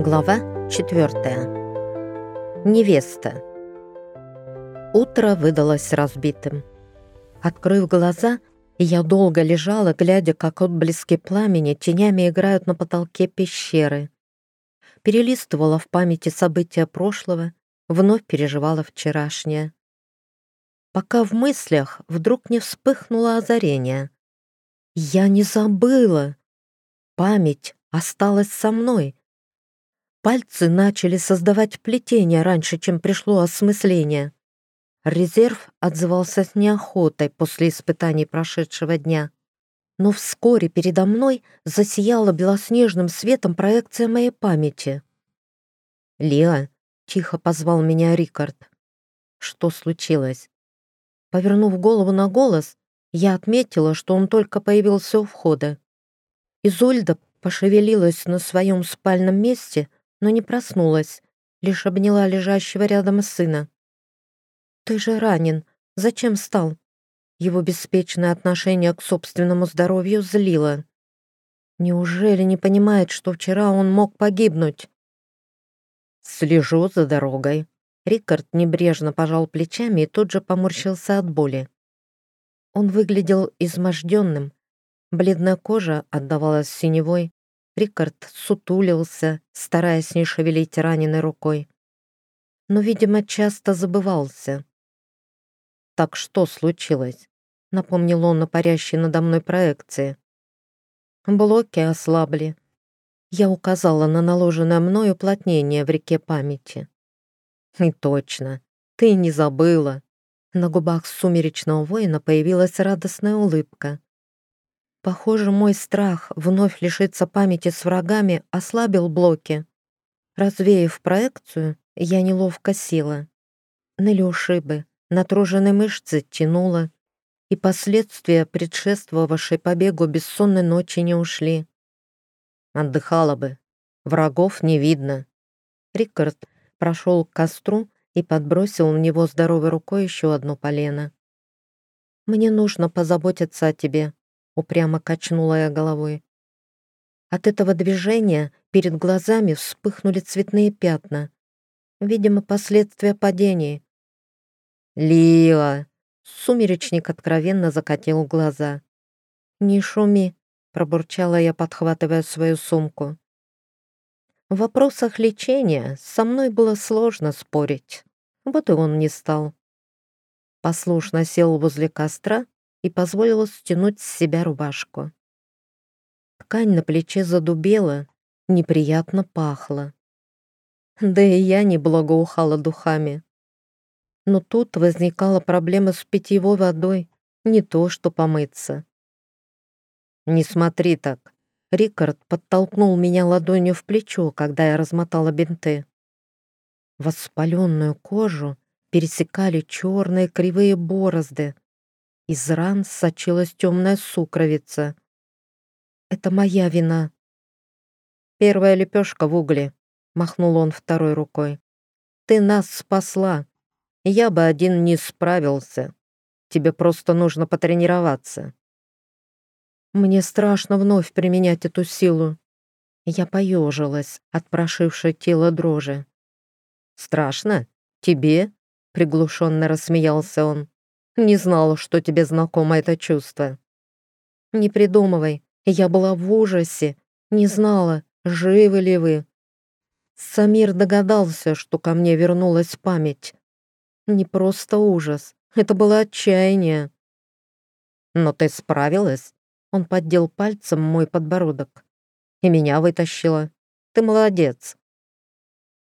Глава 4. Невеста. Утро выдалось разбитым. Открыв глаза, я долго лежала, глядя, как отблески пламени тенями играют на потолке пещеры. Перелистывала в памяти события прошлого, вновь переживала вчерашнее. Пока в мыслях вдруг не вспыхнуло озарение. Я не забыла. Память осталась со мной — Пальцы начали создавать плетение раньше, чем пришло осмысление. Резерв отзывался с неохотой после испытаний прошедшего дня. Но вскоре передо мной засияла белоснежным светом проекция моей памяти. «Леа», — тихо позвал меня Рикард. «Что случилось?» Повернув голову на голос, я отметила, что он только появился у входа. Изольда пошевелилась на своем спальном месте, но не проснулась, лишь обняла лежащего рядом сына. «Ты же ранен. Зачем стал?» Его беспечное отношение к собственному здоровью злило. Неужели не понимает, что вчера он мог погибнуть? «Слежу за дорогой». Рикард небрежно пожал плечами и тут же поморщился от боли. Он выглядел изможденным. Бледная кожа отдавалась синевой, Рикард сутулился, стараясь не шевелить раненой рукой. Но, видимо, часто забывался. «Так что случилось?» — напомнил он на парящей надо мной проекции. Блоки ослабли. Я указала на наложенное мною уплотнение в реке памяти. «И точно, ты не забыла!» На губах сумеречного воина появилась радостная улыбка. Похоже, мой страх вновь лишиться памяти с врагами ослабил блоки. Развеяв проекцию, я неловко села. Ныли ушибы, натруженные мышцы тянуло, и последствия предшествовавшей побегу бессонной ночи не ушли. Отдыхала бы. Врагов не видно. Рикард прошел к костру и подбросил в него здоровой рукой еще одно полено. «Мне нужно позаботиться о тебе», упрямо качнула я головой. От этого движения перед глазами вспыхнули цветные пятна. Видимо, последствия падения. «Лила!» Сумеречник откровенно закатил глаза. «Не шуми», — пробурчала я, подхватывая свою сумку. В вопросах лечения со мной было сложно спорить. Вот и он не стал. Послушно сел возле костра и позволила стянуть с себя рубашку. Ткань на плече задубела, неприятно пахло. Да и я не благоухала духами. Но тут возникала проблема с питьевой водой, не то что помыться. «Не смотри так!» Рикард подтолкнул меня ладонью в плечо, когда я размотала бинты. Воспаленную кожу пересекали черные кривые борозды, из ран сочилась темная сукровица. «Это моя вина». «Первая лепешка в угле», — махнул он второй рукой. «Ты нас спасла. Я бы один не справился. Тебе просто нужно потренироваться». Мне страшно вновь применять эту силу. Я поежилась от прошившей тело дрожи. «Страшно? Тебе?» — приглушенно рассмеялся он. Не знала, что тебе знакомо это чувство. Не придумывай. Я была в ужасе. Не знала, живы ли вы. Самир догадался, что ко мне вернулась память. Не просто ужас. Это было отчаяние. Но ты справилась? Он поддел пальцем мой подбородок. И меня вытащила. Ты молодец.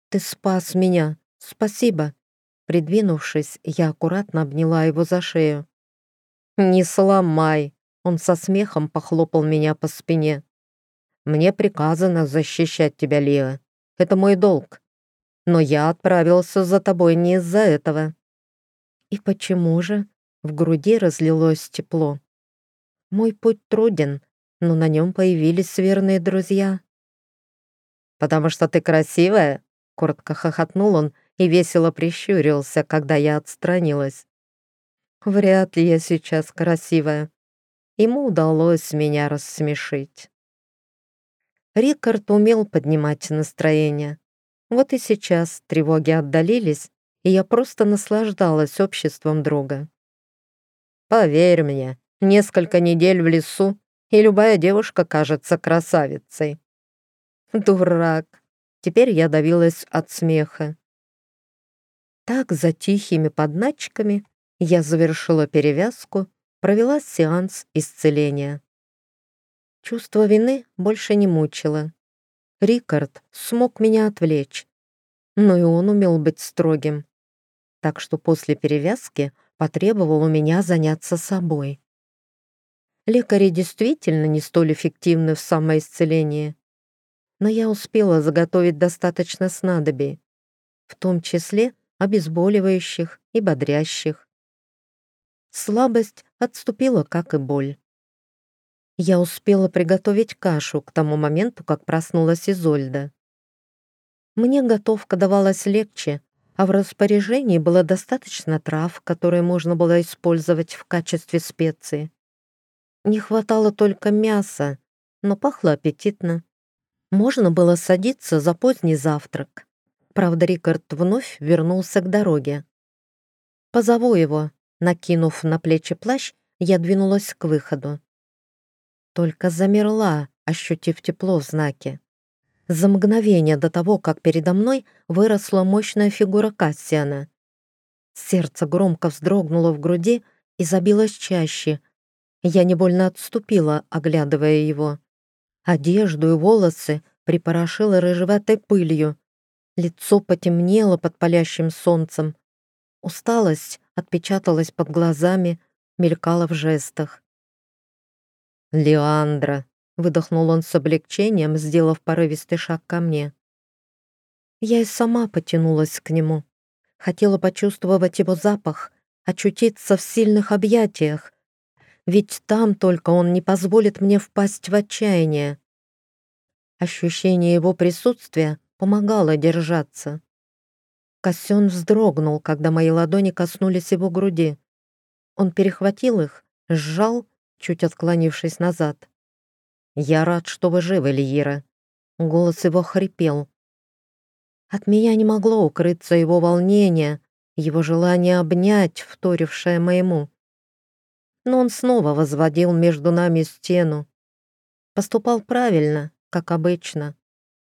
Ты спас меня. Спасибо. Придвинувшись, я аккуратно обняла его за шею. «Не сломай!» Он со смехом похлопал меня по спине. «Мне приказано защищать тебя, Лия. Это мой долг. Но я отправился за тобой не из-за этого». «И почему же?» В груди разлилось тепло. «Мой путь труден, но на нем появились верные друзья». «Потому что ты красивая?» Коротко хохотнул он и весело прищурился, когда я отстранилась. Вряд ли я сейчас красивая. Ему удалось меня рассмешить. Рикард умел поднимать настроение. Вот и сейчас тревоги отдалились, и я просто наслаждалась обществом друга. «Поверь мне, несколько недель в лесу, и любая девушка кажется красавицей». «Дурак!» Теперь я давилась от смеха. Так, за тихими подначками, я завершила перевязку, провела сеанс исцеления. Чувство вины больше не мучило. Рикард смог меня отвлечь, но и он умел быть строгим. Так что после перевязки потребовал у меня заняться собой. Лекари действительно не столь эффективны в самоисцелении, но я успела заготовить достаточно снадобий, в том числе обезболивающих и бодрящих. Слабость отступила, как и боль. Я успела приготовить кашу к тому моменту, как проснулась Изольда. Мне готовка давалась легче, а в распоряжении было достаточно трав, которые можно было использовать в качестве специи. Не хватало только мяса, но пахло аппетитно. Можно было садиться за поздний завтрак. Правда, Рикард вновь вернулся к дороге. «Позову его», накинув на плечи плащ, я двинулась к выходу. Только замерла, ощутив тепло в знаке. За мгновение до того, как передо мной выросла мощная фигура Кассиана. Сердце громко вздрогнуло в груди и забилось чаще. Я невольно отступила, оглядывая его. Одежду и волосы припорошила рыжеватой пылью, Лицо потемнело под палящим солнцем. Усталость отпечаталась под глазами, мелькала в жестах. «Леандра!» — выдохнул он с облегчением, сделав порывистый шаг ко мне. Я и сама потянулась к нему. Хотела почувствовать его запах, очутиться в сильных объятиях. Ведь там только он не позволит мне впасть в отчаяние. Ощущение его присутствия помогала держаться. Кассион вздрогнул, когда мои ладони коснулись его груди. Он перехватил их, сжал, чуть отклонившись назад. «Я рад, что вы живы, Лиира». Голос его хрипел. От меня не могло укрыться его волнение, его желание обнять, вторившее моему. Но он снова возводил между нами стену. Поступал правильно, как обычно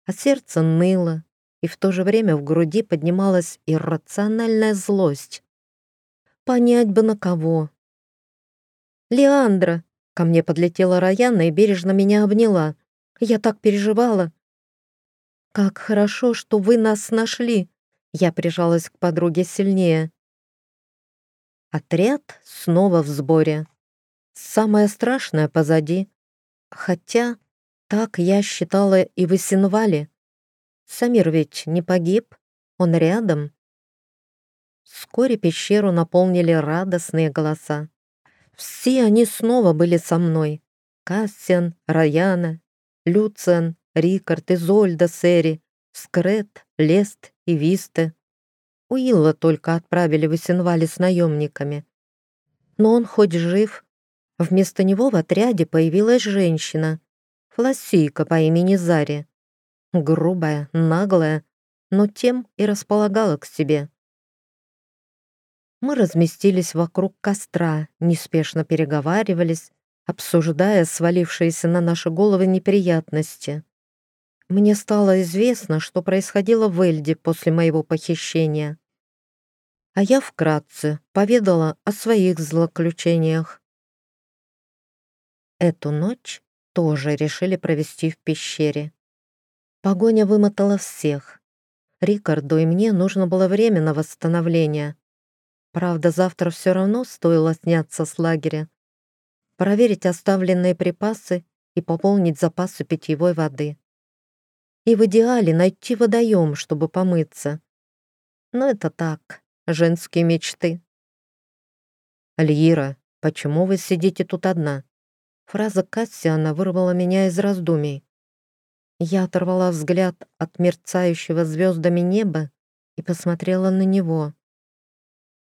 а сердце ныло, и в то же время в груди поднималась иррациональная злость. Понять бы на кого. «Леандра!» — ко мне подлетела Раяна и бережно меня обняла. Я так переживала. «Как хорошо, что вы нас нашли!» Я прижалась к подруге сильнее. Отряд снова в сборе. Самое страшное позади. Хотя так я считала и в Исенвале. Самир ведь не погиб, он рядом. Вскоре пещеру наполнили радостные голоса. Все они снова были со мной. Кассиан, Раяна, Люцен, Рикард, Изольда, Сери, Скрет, Лест и Висте. Уилла только отправили в Исенвале с наемниками. Но он хоть жив. Вместо него в отряде появилась женщина, Флассийка по имени Зари. Грубая, наглая, но тем и располагала к себе. Мы разместились вокруг костра, неспешно переговаривались, обсуждая свалившиеся на наши головы неприятности. Мне стало известно, что происходило в Эльде после моего похищения. А я вкратце поведала о своих злоключениях. Эту ночь тоже решили провести в пещере. Погоня вымотала всех. Рикарду и мне нужно было время на восстановление. Правда, завтра все равно стоило сняться с лагеря, проверить оставленные припасы и пополнить запасы питьевой воды. И в идеале найти водоем, чтобы помыться. Но это так, женские мечты. «Альира, почему вы сидите тут одна?» Фраза Кассиана вырвала меня из раздумий. Я оторвала взгляд от мерцающего звездами неба и посмотрела на него.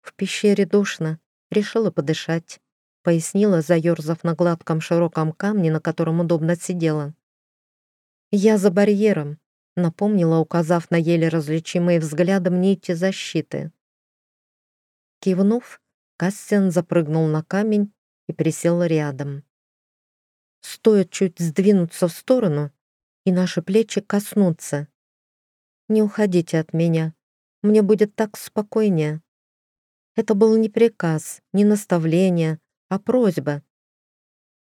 В пещере душно, решила подышать, пояснила, заерзав на гладком широком камне, на котором удобно сидела. «Я за барьером», — напомнила, указав на еле различимые взглядом нити защиты. Кивнув, Кассиан запрыгнул на камень и присел рядом. Стоит чуть сдвинуться в сторону, и наши плечи коснутся. «Не уходите от меня. Мне будет так спокойнее». Это был не приказ, не наставление, а просьба.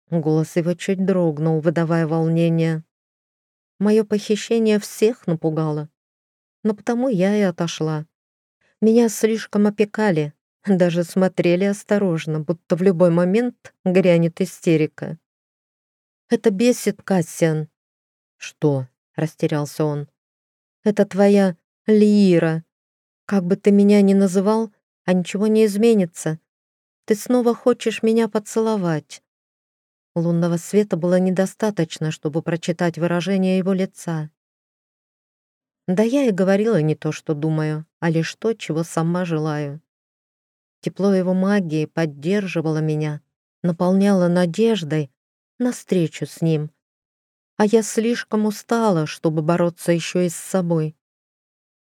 Голос его чуть дрогнул, выдавая волнение. Мое похищение всех напугало. Но потому я и отошла. Меня слишком опекали, даже смотрели осторожно, будто в любой момент грянет истерика. «Это бесит, Кассиан». «Что?» — растерялся он. «Это твоя Лира. Как бы ты меня ни называл, а ничего не изменится. Ты снова хочешь меня поцеловать». Лунного света было недостаточно, чтобы прочитать выражение его лица. Да я и говорила не то, что думаю, а лишь то, чего сама желаю. Тепло его магии поддерживало меня, наполняло надеждой на встречу с ним. А я слишком устала, чтобы бороться еще и с собой.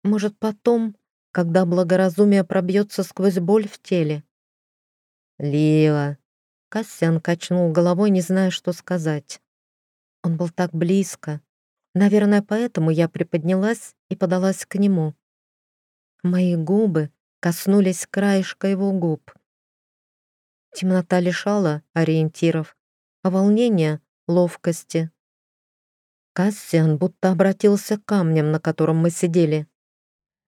Может, потом, когда благоразумие пробьется сквозь боль в теле. «Лила!» Кассиан качнул головой, не зная, что сказать. Он был так близко. Наверное, поэтому я приподнялась и подалась к нему. Мои губы коснулись краешка его губ. Темнота лишала ориентиров, а волнение — ловкости. Кассиан будто обратился к камням, на котором мы сидели.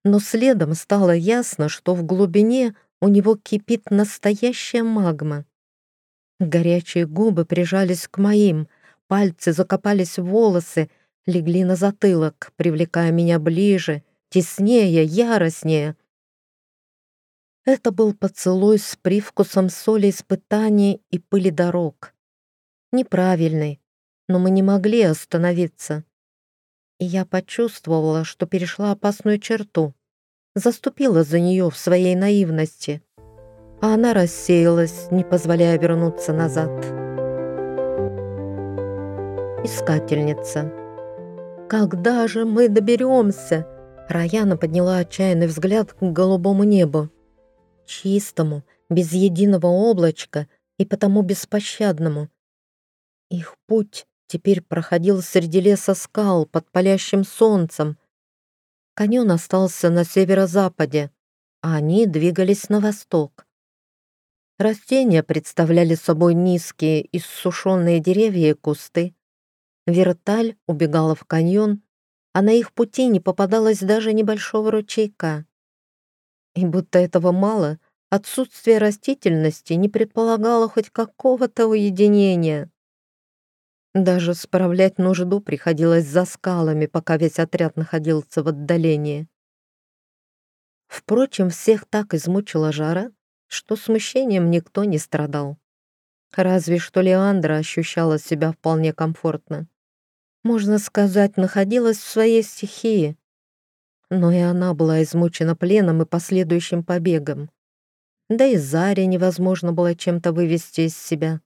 Но следом стало ясно, что в глубине у него кипит настоящая магма. Горячие губы прижались к моим, пальцы закопались в волосы, легли на затылок, привлекая меня ближе, теснее, яростнее. Это был поцелуй с привкусом соли испытаний и пыли дорог. Неправильный, но мы не могли остановиться. И я почувствовала, что перешла опасную черту, заступила за нее в своей наивности а она рассеялась, не позволяя вернуться назад. Искательница. «Когда же мы доберемся?» Раяна подняла отчаянный взгляд к голубому небу. Чистому, без единого облачка и потому беспощадному. Их путь теперь проходил среди леса скал под палящим солнцем. Каньон остался на северо-западе, а они двигались на восток. Растения представляли собой низкие, иссушенные деревья и кусты. Верталь убегала в каньон, а на их пути не попадалось даже небольшого ручейка. И будто этого мало, отсутствие растительности не предполагало хоть какого-то уединения. Даже справлять нужду приходилось за скалами, пока весь отряд находился в отдалении. Впрочем, всех так измучила жара, что смущением никто не страдал. Разве что Леандра ощущала себя вполне комфортно. Можно сказать, находилась в своей стихии. Но и она была измучена пленом и последующим побегом. Да и Заре невозможно было чем-то вывести из себя.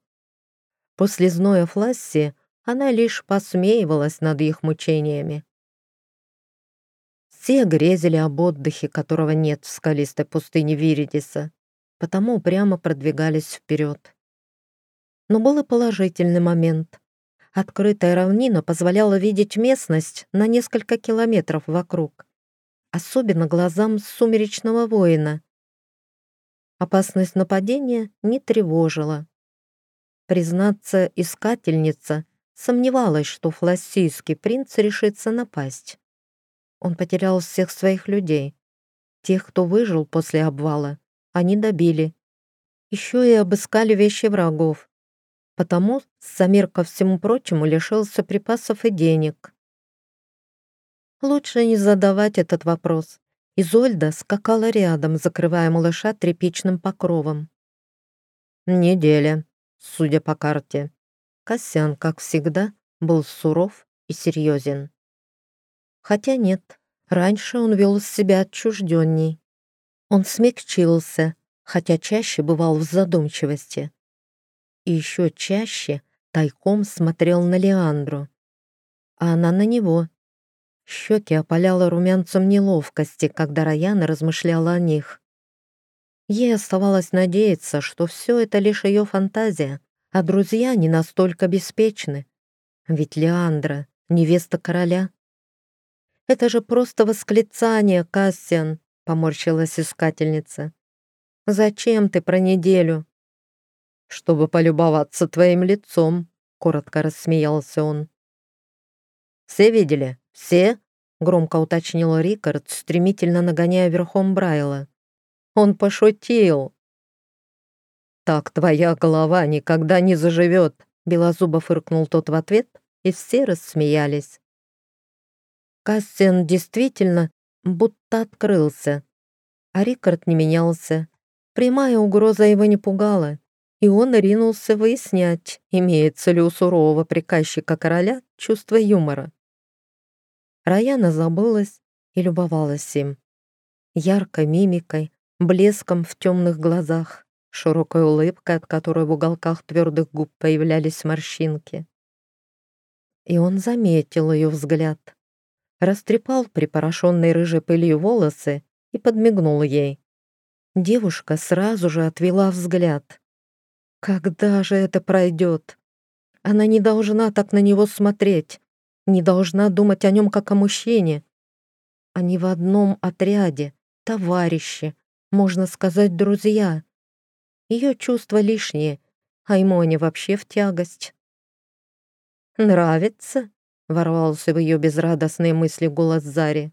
После зноя Фласси она лишь посмеивалась над их мучениями. Все грезили об отдыхе, которого нет в скалистой пустыне Виридиса потому прямо продвигались вперед. Но был и положительный момент. Открытая равнина позволяла видеть местность на несколько километров вокруг, особенно глазам сумеречного воина. Опасность нападения не тревожила. Признаться, искательница сомневалась, что флассийский принц решится напасть. Он потерял всех своих людей, тех, кто выжил после обвала, они добили. Еще и обыскали вещи врагов. Потому Самир ко всему прочему лишился припасов и денег. Лучше не задавать этот вопрос. Изольда скакала рядом, закрывая малыша тряпичным покровом. Неделя, судя по карте. Косян, как всегда, был суров и серьезен. Хотя нет, раньше он вел себя отчужденней. Он смягчился, хотя чаще бывал в задумчивости. И еще чаще тайком смотрел на Леандру. а она на него. Щеки опаляла румянцем неловкости, когда Раяна размышляла о них. Ей оставалось надеяться, что все это лишь ее фантазия, а друзья не настолько беспечны. Ведь Леандра — невеста короля. «Это же просто восклицание, Кассиан!» — поморщилась искательница. «Зачем ты про неделю?» «Чтобы полюбоваться твоим лицом», — коротко рассмеялся он. «Все видели? Все?» — громко уточнил Рикард, стремительно нагоняя верхом Брайла. «Он пошутил!» «Так твоя голова никогда не заживет!» — белозубо фыркнул тот в ответ, и все рассмеялись. Кассиан действительно будто открылся, а Рикард не менялся. Прямая угроза его не пугала, и он ринулся выяснять, имеется ли у сурового приказчика короля чувство юмора. Раяна забылась и любовалась им. Яркой мимикой, блеском в темных глазах, широкой улыбкой, от которой в уголках твердых губ появлялись морщинки. И он заметил ее взгляд, растрепал припорошенные рыжей пылью волосы и подмигнул ей. Девушка сразу же отвела взгляд. Когда же это пройдет? Она не должна так на него смотреть не должна думать о нем как о мужчине. Они в одном отряде, товарищи, можно сказать, друзья. Ее чувства лишние, а ему они вообще в тягость. «Нравится?» — ворвался в ее безрадостные мысли голос Зари.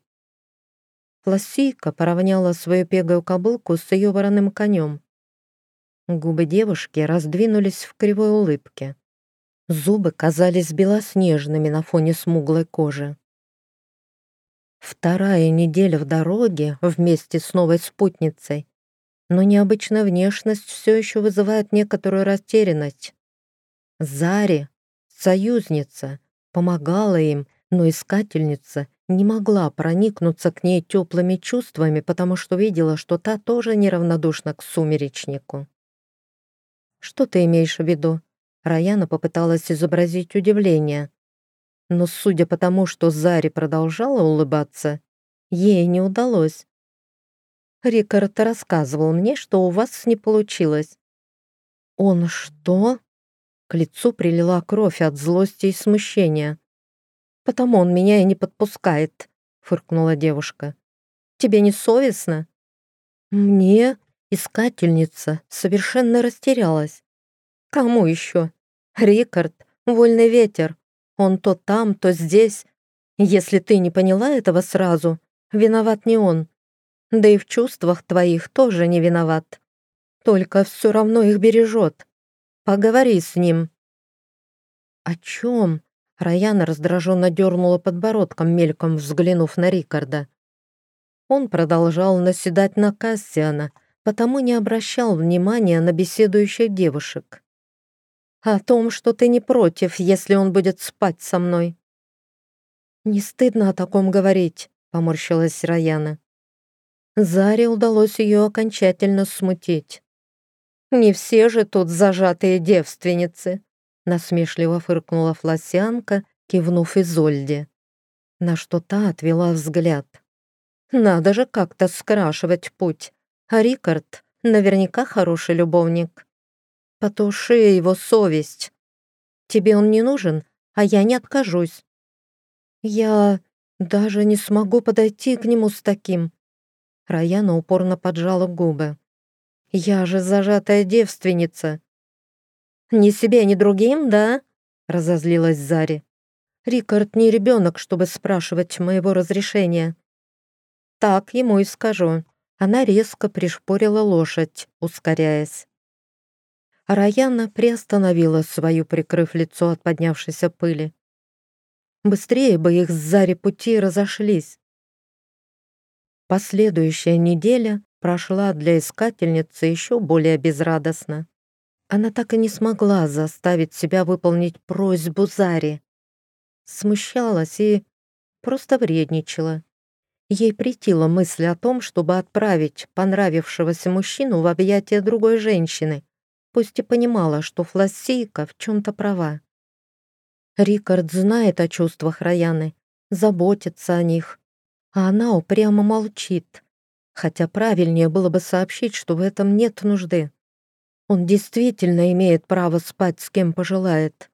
Флассийка поравняла свою пегую кобылку с ее вороным конем. Губы девушки раздвинулись в кривой улыбке. Зубы казались белоснежными на фоне смуглой кожи. Вторая неделя в дороге вместе с новой спутницей, но необычная внешность все еще вызывает некоторую растерянность. Зари, союзница, помогала им, но искательница не могла проникнуться к ней теплыми чувствами, потому что видела, что та тоже неравнодушна к сумеречнику. «Что ты имеешь в виду?» Раяна попыталась изобразить удивление. Но судя по тому, что Зари продолжала улыбаться, ей не удалось. Рикард рассказывал мне, что у вас не получилось. Он что? К лицу прилила кровь от злости и смущения. Потому он меня и не подпускает, фыркнула девушка. Тебе не совестно? Мне, искательница, совершенно растерялась. Кому еще? Рикард, вольный ветер. Он то там, то здесь. Если ты не поняла этого сразу, виноват не он. Да и в чувствах твоих тоже не виноват. Только все равно их бережет. Поговори с ним». «О чем?» Раяна раздраженно дернула подбородком, мельком взглянув на Рикарда. Он продолжал наседать на Кассиана, потому не обращал внимания на беседующих девушек о том, что ты не против, если он будет спать со мной». «Не стыдно о таком говорить», — поморщилась Раяна. Заре удалось ее окончательно смутить. «Не все же тут зажатые девственницы», — насмешливо фыркнула Фласянка, кивнув Изольде. На что та отвела взгляд. «Надо же как-то скрашивать путь, а Рикард наверняка хороший любовник». Потуши его совесть. Тебе он не нужен, а я не откажусь. Я даже не смогу подойти к нему с таким. Раяна упорно поджала губы. Я же зажатая девственница. Ни себе, ни другим, да? Разозлилась Зари. Рикард не ребенок, чтобы спрашивать моего разрешения. Так ему и скажу. Она резко пришпорила лошадь, ускоряясь. Раяна приостановила свою, прикрыв лицо от поднявшейся пыли. Быстрее бы их с Зари пути разошлись. Последующая неделя прошла для искательницы еще более безрадостно. Она так и не смогла заставить себя выполнить просьбу Зари. Смущалась и просто вредничала. Ей притила мысль о том, чтобы отправить понравившегося мужчину в объятия другой женщины, пусть и понимала, что Флассейка в чем-то права. Рикард знает о чувствах Раяны, заботится о них, а она упрямо молчит, хотя правильнее было бы сообщить, что в этом нет нужды. Он действительно имеет право спать с кем пожелает.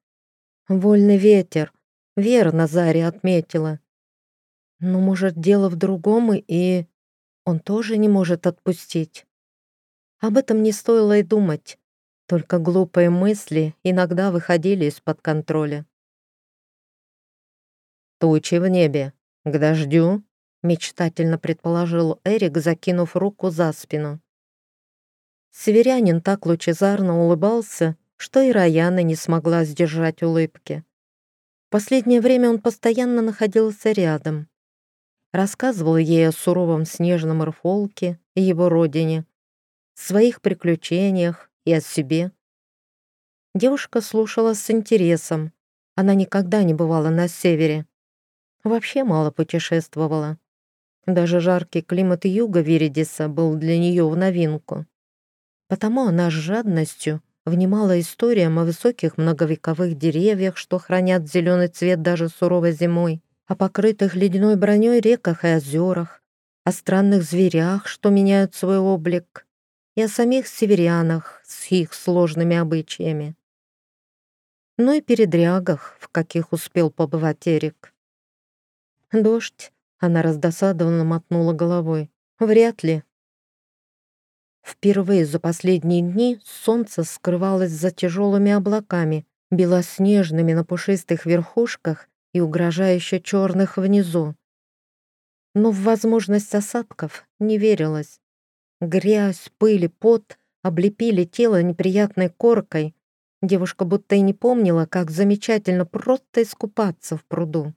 Вольный ветер, верно Заря отметила. Но, может, дело в другом, и он тоже не может отпустить. Об этом не стоило и думать, только глупые мысли иногда выходили из-под контроля. «Тучи в небе. К дождю?» — мечтательно предположил Эрик, закинув руку за спину. Северянин так лучезарно улыбался, что и Раяна не смогла сдержать улыбки. В последнее время он постоянно находился рядом. Рассказывал ей о суровом снежном Ирфолке и его родине, своих приключениях и о себе. Девушка слушала с интересом. Она никогда не бывала на севере. Вообще мало путешествовала. Даже жаркий климат юга Виридиса был для нее в новинку. Потому она с жадностью внимала историям о высоких многовековых деревьях, что хранят зеленый цвет даже суровой зимой, о покрытых ледяной броней реках и озерах, о странных зверях, что меняют свой облик, и о самих северянах с их сложными обычаями. Ну и передрягах, в каких успел побывать Эрик. Дождь, она раздосадованно мотнула головой. Вряд ли. Впервые за последние дни солнце скрывалось за тяжелыми облаками, белоснежными на пушистых верхушках и угрожающе черных внизу. Но в возможность осадков не верилось. Грязь, пыль пот облепили тело неприятной коркой. Девушка будто и не помнила, как замечательно просто искупаться в пруду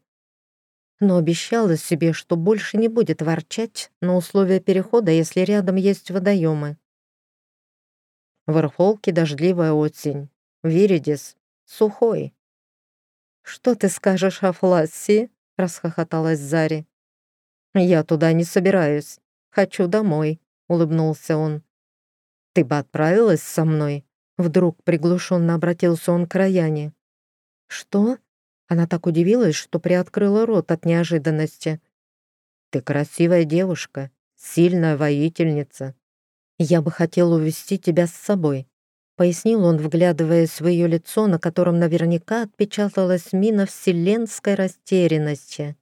но обещала себе, что больше не будет ворчать на условия перехода, если рядом есть водоемы. В Ирхолке дождливая осень, Виридис сухой. «Что ты скажешь о Фласси?» — расхохоталась Зари. «Я туда не собираюсь. Хочу домой», — улыбнулся он. «Ты бы отправилась со мной?» Вдруг приглушенно обратился он к Раяне. «Что?» Она так удивилась, что приоткрыла рот от неожиданности. «Ты красивая девушка, сильная воительница. Я бы хотел увести тебя с собой», — пояснил он, вглядываясь в ее лицо, на котором наверняка отпечаталась мина вселенской растерянности.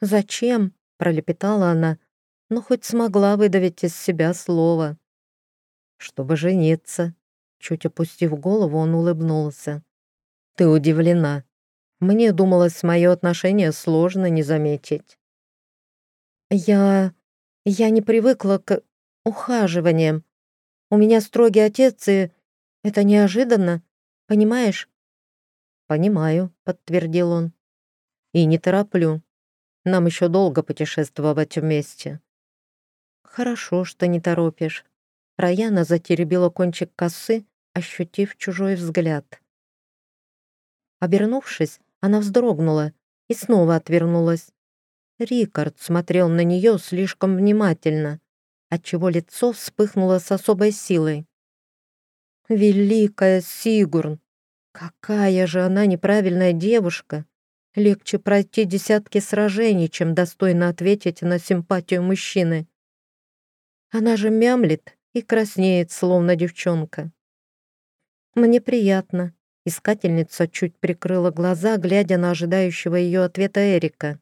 «Зачем?» — пролепетала она, но хоть смогла выдавить из себя слово. «Чтобы жениться», — чуть опустив голову, он улыбнулся. «Ты удивлена. Мне думалось, мое отношение сложно не заметить. Я... я не привыкла к ухаживаниям. У меня строгий отец, и это неожиданно, понимаешь? Понимаю, подтвердил он. И не тороплю. Нам еще долго путешествовать вместе. Хорошо, что не торопишь. Раяна затеребила кончик косы, ощутив чужой взгляд. Обернувшись, она вздрогнула и снова отвернулась. Рикард смотрел на нее слишком внимательно, отчего лицо вспыхнуло с особой силой. «Великая Сигурн! Какая же она неправильная девушка! Легче пройти десятки сражений, чем достойно ответить на симпатию мужчины. Она же мямлит и краснеет, словно девчонка. Мне приятно, Искательница чуть прикрыла глаза, глядя на ожидающего ее ответа Эрика.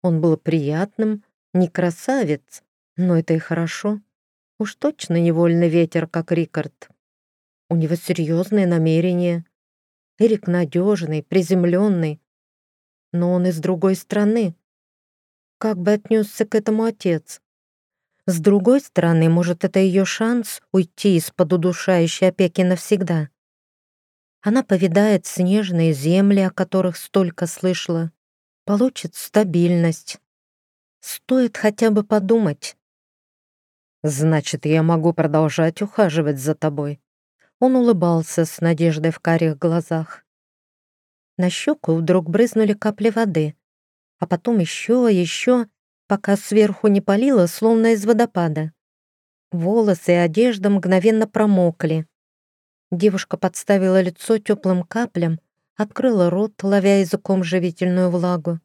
Он был приятным, не красавец, но это и хорошо. Уж точно невольный ветер, как Рикард. У него серьезные намерения. Эрик надежный, приземленный. Но он из другой страны. Как бы отнесся к этому отец? С другой стороны, может, это ее шанс уйти из-под удушающей опеки навсегда. Она повидает снежные земли, о которых столько слышала, получит стабильность. Стоит хотя бы подумать. «Значит, я могу продолжать ухаживать за тобой». Он улыбался с надеждой в карих глазах. На щеку вдруг брызнули капли воды, а потом еще, еще, пока сверху не палило, словно из водопада. Волосы и одежда мгновенно промокли. Девушка подставила лицо теплым каплям, открыла рот, ловя языком живительную влагу.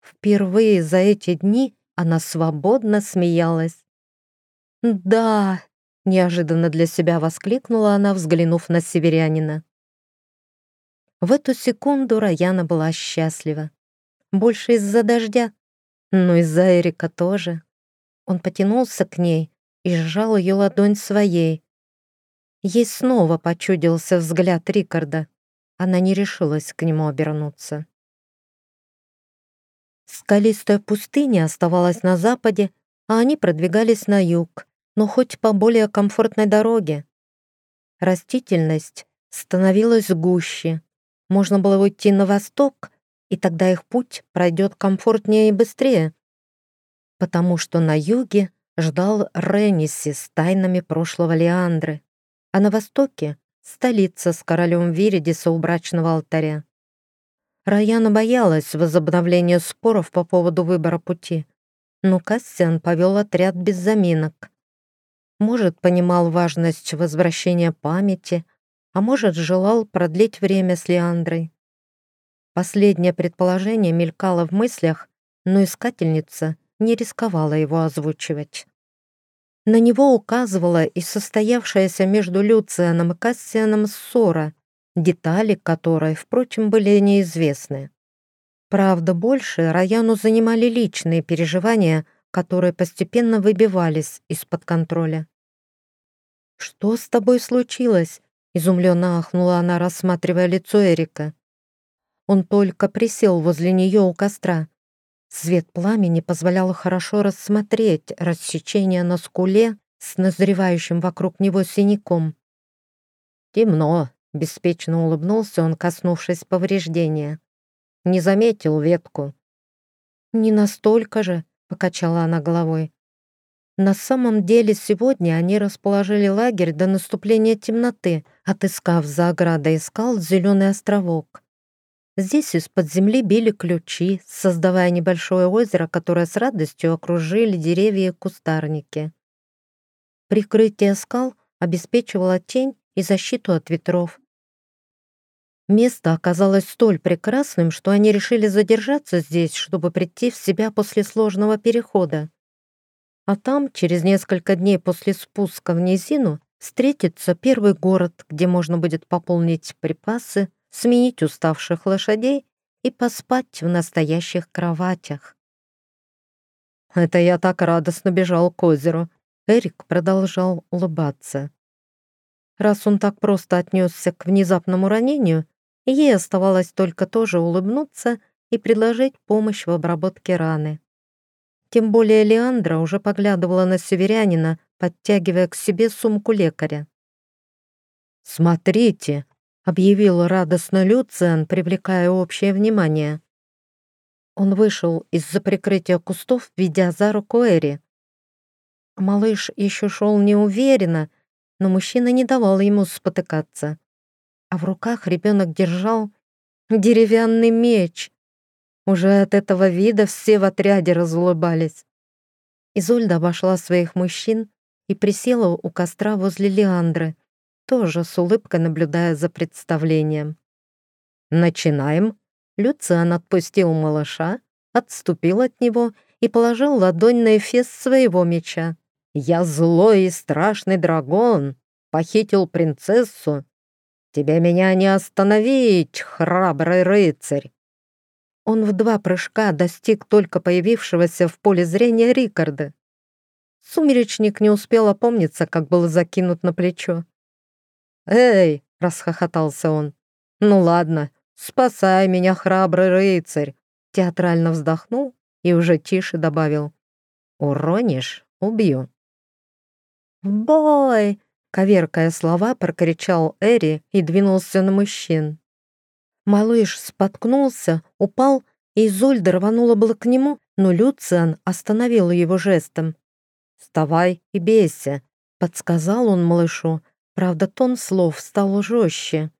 Впервые за эти дни она свободно смеялась. «Да!» — неожиданно для себя воскликнула она, взглянув на северянина. В эту секунду Раяна была счастлива. Больше из-за дождя, но из-за Эрика тоже. Он потянулся к ней и сжал ее ладонь своей. Ей снова почудился взгляд Рикарда. Она не решилась к нему обернуться. Скалистая пустыня оставалась на западе, а они продвигались на юг, но хоть по более комфортной дороге. Растительность становилась гуще. Можно было уйти на восток, и тогда их путь пройдет комфортнее и быстрее. Потому что на юге ждал Ренниси с тайнами прошлого Леандры, а на востоке — столица с королем Виридиса у брачного алтаря. Раяна боялась возобновления споров по поводу выбора пути, но Кассиан повел отряд без заминок. Может, понимал важность возвращения памяти, а может, желал продлить время с Леандрой. Последнее предположение мелькало в мыслях, но искательница не рисковала его озвучивать. На него указывала и состоявшаяся между Люцианом и Кассианом ссора, детали которой, впрочем, были неизвестны. Правда, больше Раяну занимали личные переживания, которые постепенно выбивались из-под контроля. «Что с тобой случилось?» — изумленно ахнула она, рассматривая лицо Эрика. Он только присел возле нее у костра. Свет пламени позволял хорошо рассмотреть рассечение на скуле с назревающим вокруг него синяком. «Темно», Беспечно улыбнулся он, коснувшись повреждения. Не заметил ветку. «Не настолько же», — покачала она головой. На самом деле сегодня они расположили лагерь до наступления темноты, отыскав за оградой скал зеленый островок. Здесь из-под земли били ключи, создавая небольшое озеро, которое с радостью окружили деревья и кустарники. Прикрытие скал обеспечивало тень и защиту от ветров. Место оказалось столь прекрасным, что они решили задержаться здесь, чтобы прийти в себя после сложного перехода. А там, через несколько дней после спуска в низину, встретится первый город, где можно будет пополнить припасы, сменить уставших лошадей и поспать в настоящих кроватях. Это я так радостно бежал к озеру. Эрик продолжал улыбаться. Раз он так просто отнесся к внезапному ранению, Ей оставалось только тоже улыбнуться и предложить помощь в обработке раны. Тем более Леандра уже поглядывала на северянина, подтягивая к себе сумку лекаря. «Смотрите!» — объявил радостно Люциан, привлекая общее внимание. Он вышел из-за прикрытия кустов, ведя за руку Эри. Малыш еще шел неуверенно, но мужчина не давал ему спотыкаться а в руках ребенок держал деревянный меч. Уже от этого вида все в отряде разулыбались. Изольда обошла своих мужчин и присела у костра возле Леандры, тоже с улыбкой наблюдая за представлением. «Начинаем». Люциан отпустил малыша, отступил от него и положил ладонь на эфес своего меча. «Я злой и страшный дракон, похитил принцессу Тебе меня не остановить, храбрый рыцарь!» Он в два прыжка достиг только появившегося в поле зрения Рикарда. Сумеречник не успел опомниться, как был закинут на плечо. «Эй!» — расхохотался он. «Ну ладно, спасай меня, храбрый рыцарь!» Театрально вздохнул и уже тише добавил. «Уронишь — убью». «В бой!» Коверкая слова, прокричал Эри и двинулся на мужчин. Малыш споткнулся, упал, и Изольда рванула было к нему, но Люциан остановил его жестом. «Вставай и бейся», — подсказал он малышу. Правда, тон слов стал жестче.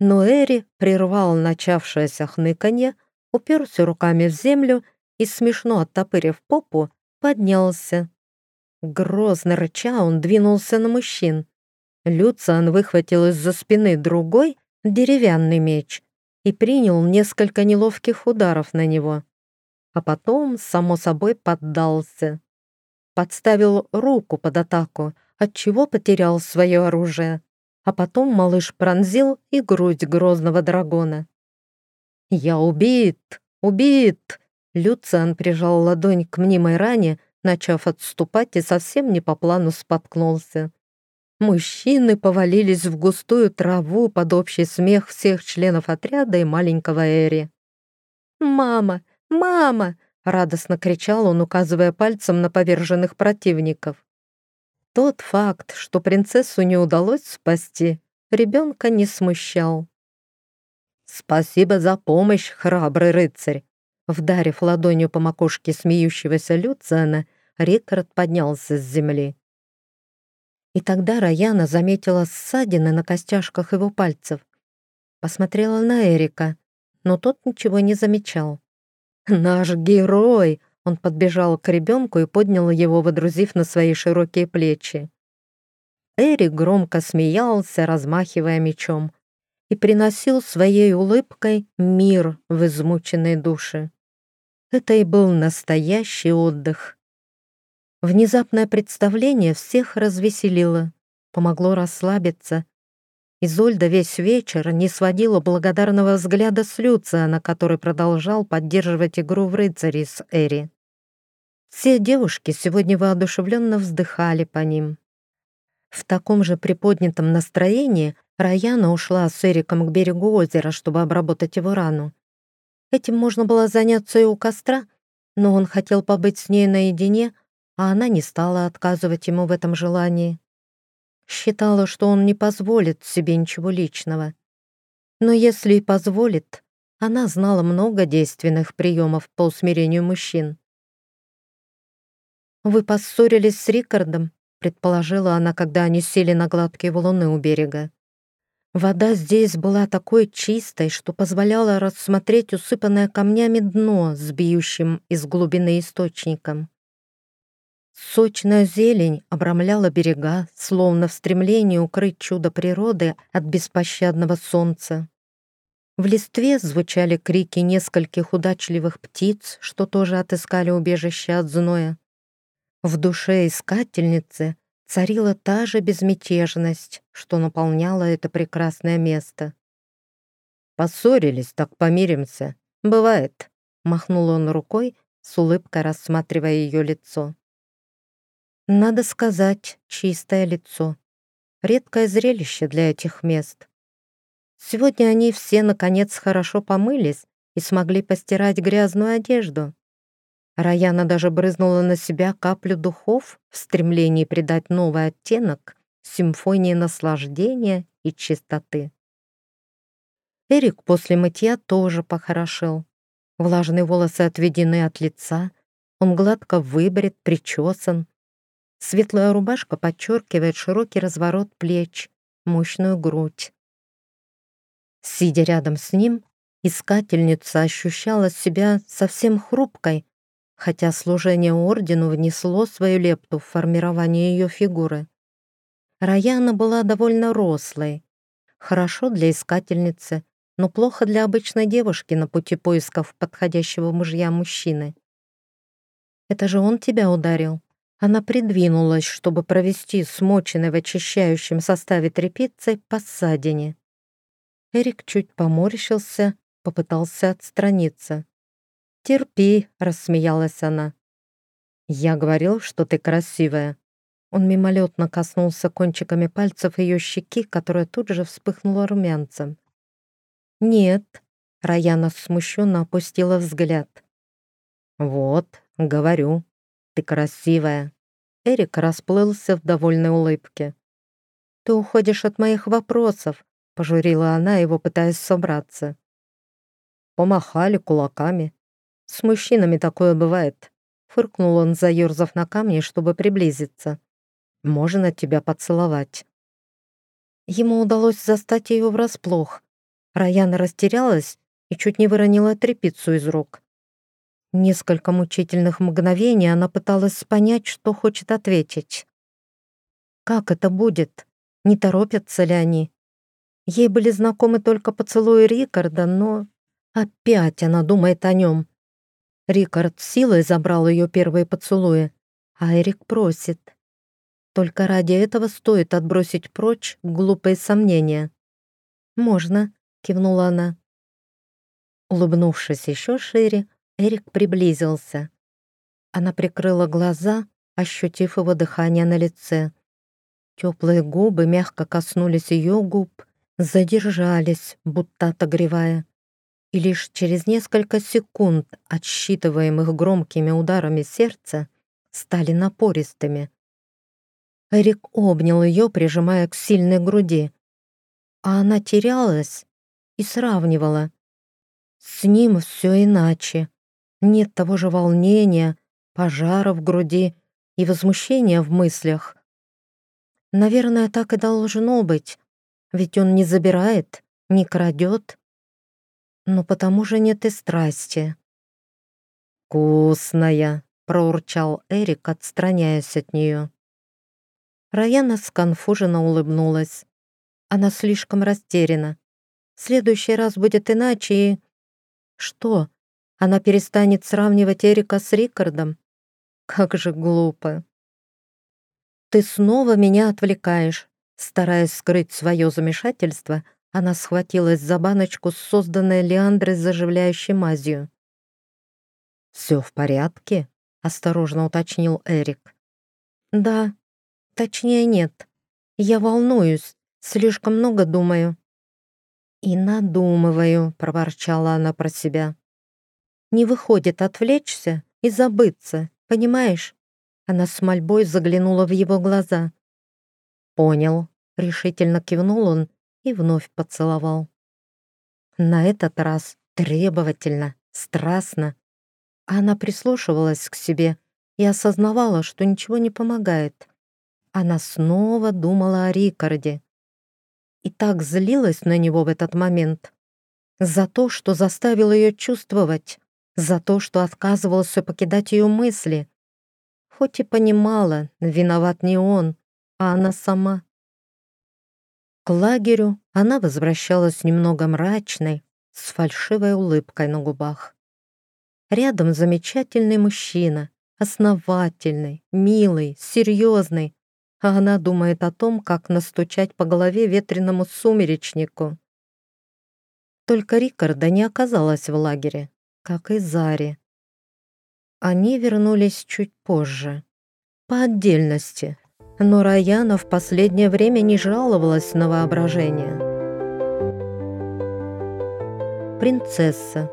Но Эри прервал начавшееся хныканье, уперся руками в землю и, смешно оттопырив попу, поднялся. Грозно рыча он двинулся на мужчин. Люциан выхватил из-за спины другой деревянный меч, и принял несколько неловких ударов на него. А потом, само собой, поддался. Подставил руку под атаку, отчего потерял свое оружие. А потом малыш пронзил и грудь грозного дракона. «Я убит! Убит!» Люциан прижал ладонь к мнимой ране, начав отступать и совсем не по плану споткнулся. Мужчины повалились в густую траву под общий смех всех членов отряда и маленького Эри. «Мама! Мама!» — радостно кричал он, указывая пальцем на поверженных противников. Тот факт, что принцессу не удалось спасти, ребенка не смущал. «Спасибо за помощь, храбрый рыцарь!» Вдарив ладонью по макушке смеющегося Люциана, Рикард поднялся с земли. И тогда Раяна заметила ссадины на костяшках его пальцев. Посмотрела на Эрика, но тот ничего не замечал. «Наш герой!» Он подбежал к ребенку и поднял его, водрузив на свои широкие плечи. Эрик громко смеялся, размахивая мечом, и приносил своей улыбкой мир в измученной душе. Это и был настоящий отдых. Внезапное представление всех развеселило, помогло расслабиться. Изольда весь вечер не сводила благодарного взгляда с Люциана, который продолжал поддерживать игру в рыцари с Эри. Все девушки сегодня воодушевленно вздыхали по ним. В таком же приподнятом настроении Раяна ушла с Эриком к берегу озера, чтобы обработать его рану. Этим можно было заняться и у костра, но он хотел побыть с ней наедине, а она не стала отказывать ему в этом желании. Считала, что он не позволит себе ничего личного. Но если и позволит, она знала много действенных приемов по усмирению мужчин. «Вы поссорились с Рикардом?» — предположила она, когда они сели на гладкие валуны у берега. Вода здесь была такой чистой, что позволяла рассмотреть усыпанное камнями дно с бьющим из глубины источником. Сочная зелень обрамляла берега, словно в стремлении укрыть чудо природы от беспощадного солнца. В листве звучали крики нескольких удачливых птиц, что тоже отыскали убежище от зноя. В душе искательницы царила та же безмятежность, что наполняла это прекрасное место. «Поссорились, так помиримся. Бывает», — махнул он рукой, с улыбкой рассматривая ее лицо. Надо сказать, чистое лицо. Редкое зрелище для этих мест. Сегодня они все, наконец, хорошо помылись и смогли постирать грязную одежду. Раяна даже брызнула на себя каплю духов в стремлении придать новый оттенок симфонии наслаждения и чистоты. Эрик после мытья тоже похорошел. Влажные волосы отведены от лица, он гладко выбрит, причесан. Светлая рубашка подчеркивает широкий разворот плеч, мощную грудь. Сидя рядом с ним, искательница ощущала себя совсем хрупкой, хотя служение ордену внесло свою лепту в формирование ее фигуры. Раяна была довольно рослой, хорошо для искательницы, но плохо для обычной девушки на пути поисков подходящего мужья мужчины. «Это же он тебя ударил?» Она придвинулась, чтобы провести смоченной в очищающем составе тряпицей по ссадине. Эрик чуть поморщился, попытался отстраниться. «Терпи», — рассмеялась она. «Я говорил, что ты красивая». Он мимолетно коснулся кончиками пальцев ее щеки, которая тут же вспыхнула румянцем. «Нет», — Раяна смущенно опустила взгляд. «Вот, говорю, ты красивая». Эрик расплылся в довольной улыбке. «Ты уходишь от моих вопросов», — пожурила она его, пытаясь собраться. Помахали кулаками, «С мужчинами такое бывает», — фыркнул он, заерзав на камни, чтобы приблизиться. «Можно тебя поцеловать». Ему удалось застать ее врасплох. Раяна растерялась и чуть не выронила трепицу из рук. Несколько мучительных мгновений она пыталась понять, что хочет ответить. Как это будет? Не торопятся ли они? Ей были знакомы только поцелуи Рикарда, но опять она думает о нем. Рикард силой забрал ее первые поцелуи, а Эрик просит. Только ради этого стоит отбросить прочь глупые сомнения. «Можно», — кивнула она. Улыбнувшись еще шире, Эрик приблизился. Она прикрыла глаза, ощутив его дыхание на лице. Теплые губы мягко коснулись ее губ, задержались, будто отогревая. И лишь через несколько секунд, отсчитываемых громкими ударами сердца, стали напористыми. Эрик обнял ее, прижимая к сильной груди. А она терялась и сравнивала. С ним все иначе. Нет того же волнения, пожара в груди и возмущения в мыслях. Наверное, так и должно быть, ведь он не забирает, не крадет. Но потому же нет и страсти. «Вкусная!» — проурчал Эрик, отстраняясь от нее. Раяна сконфуженно улыбнулась. Она слишком растеряна. В следующий раз будет иначе и... Что? Она перестанет сравнивать Эрика с Рикардом? Как же глупо. Ты снова меня отвлекаешь. Стараясь скрыть свое замешательство, она схватилась за баночку с созданной Леандрой заживляющей мазью. «Все в порядке?» — осторожно уточнил Эрик. «Да. Точнее, нет. Я волнуюсь, слишком много думаю». «И надумываю», — проворчала она про себя. «Не выходит отвлечься и забыться, понимаешь?» Она с мольбой заглянула в его глаза. «Понял», — решительно кивнул он и вновь поцеловал. На этот раз требовательно, страстно. Она прислушивалась к себе и осознавала, что ничего не помогает. Она снова думала о Рикарде и так злилась на него в этот момент. За то, что заставил ее чувствовать, за то, что отказывался покидать ее мысли. Хоть и понимала, виноват не он, а она сама. К лагерю она возвращалась немного мрачной, с фальшивой улыбкой на губах. Рядом замечательный мужчина, основательный, милый, серьезный, а она думает о том, как настучать по голове ветреному сумеречнику. Только Рикарда не оказалась в лагере, как и Зари. Они вернулись чуть позже, по отдельности, но Раяна в последнее время не жаловалась на воображение. Принцесса.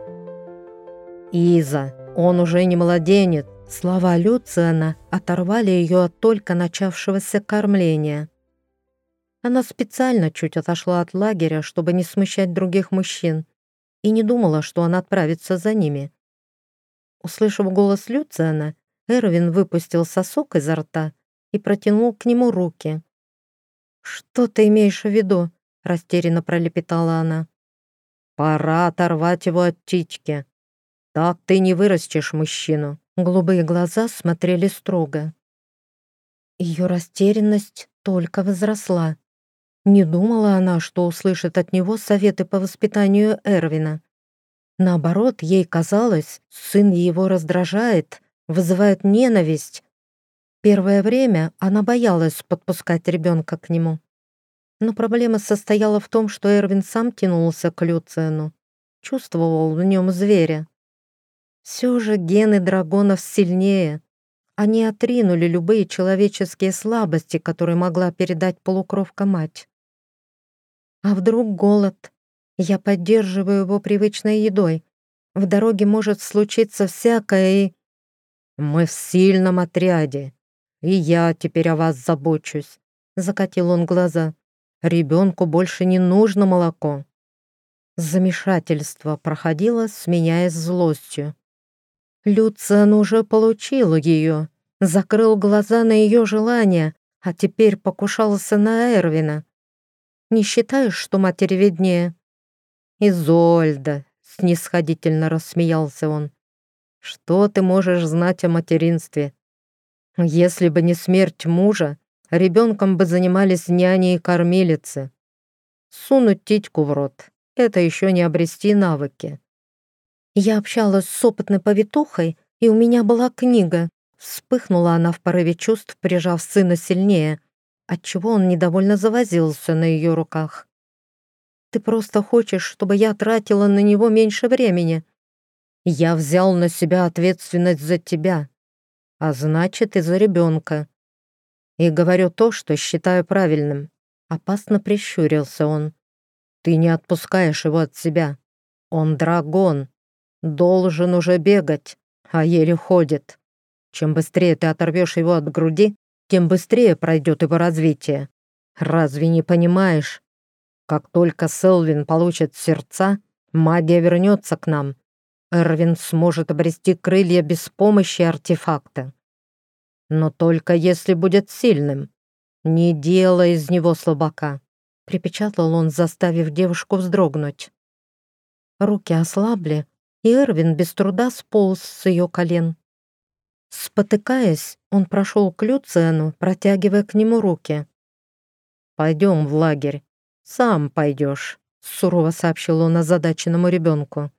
Иза, он уже не младенец, Слова Люциана оторвали ее от только начавшегося кормления. Она специально чуть отошла от лагеря, чтобы не смущать других мужчин, и не думала, что она отправится за ними. Услышав голос Люциана, Эрвин выпустил сосок изо рта и протянул к нему руки. «Что ты имеешь в виду?» — растерянно пролепетала она. «Пора оторвать его от титьки. Так ты не вырастешь мужчину», Голубые глаза смотрели строго. Ее растерянность только возросла. Не думала она, что услышит от него советы по воспитанию Эрвина. Наоборот, ей казалось, сын его раздражает, вызывает ненависть. Первое время она боялась подпускать ребенка к нему. Но проблема состояла в том, что Эрвин сам тянулся к Люциану, чувствовал в нем зверя. Все же гены драгонов сильнее. Они отринули любые человеческие слабости, которые могла передать полукровка-мать. А вдруг голод? Я поддерживаю его привычной едой. В дороге может случиться всякое и... «Мы в сильном отряде, и я теперь о вас забочусь», — закатил он глаза. «Ребенку больше не нужно молоко». Замешательство проходило, сменяясь злостью. Люциан уже получил ее, закрыл глаза на ее желания, а теперь покушался на Эрвина. Не считаешь, что матери виднее? Изольда, снисходительно рассмеялся он. Что ты можешь знать о материнстве? Если бы не смерть мужа, ребенком бы занимались няни и кормилицы. Сунуть титьку в рот — это еще не обрести навыки. Я общалась с опытной повитухой, и у меня была книга. Вспыхнула она в порыве чувств, прижав сына сильнее, отчего он недовольно завозился на ее руках. «Ты просто хочешь, чтобы я тратила на него меньше времени?» «Я взял на себя ответственность за тебя, а значит и за ребенка. И говорю то, что считаю правильным». Опасно прищурился он. «Ты не отпускаешь его от себя. Он драгон. Должен уже бегать, а еле ходит. Чем быстрее ты оторвешь его от груди, тем быстрее пройдет его развитие. Разве не понимаешь? Как только Селвин получит сердца, магия вернется к нам. Эрвин сможет обрести крылья без помощи артефакта. Но только если будет сильным. Не делай из него слабака, припечатал он, заставив девушку вздрогнуть. Руки ослабли, и Эрвин без труда сполз с ее колен. Спотыкаясь, он прошел к Люциану, протягивая к нему руки. «Пойдем в лагерь. Сам пойдешь», — сурово сообщил он озадаченному ребенку.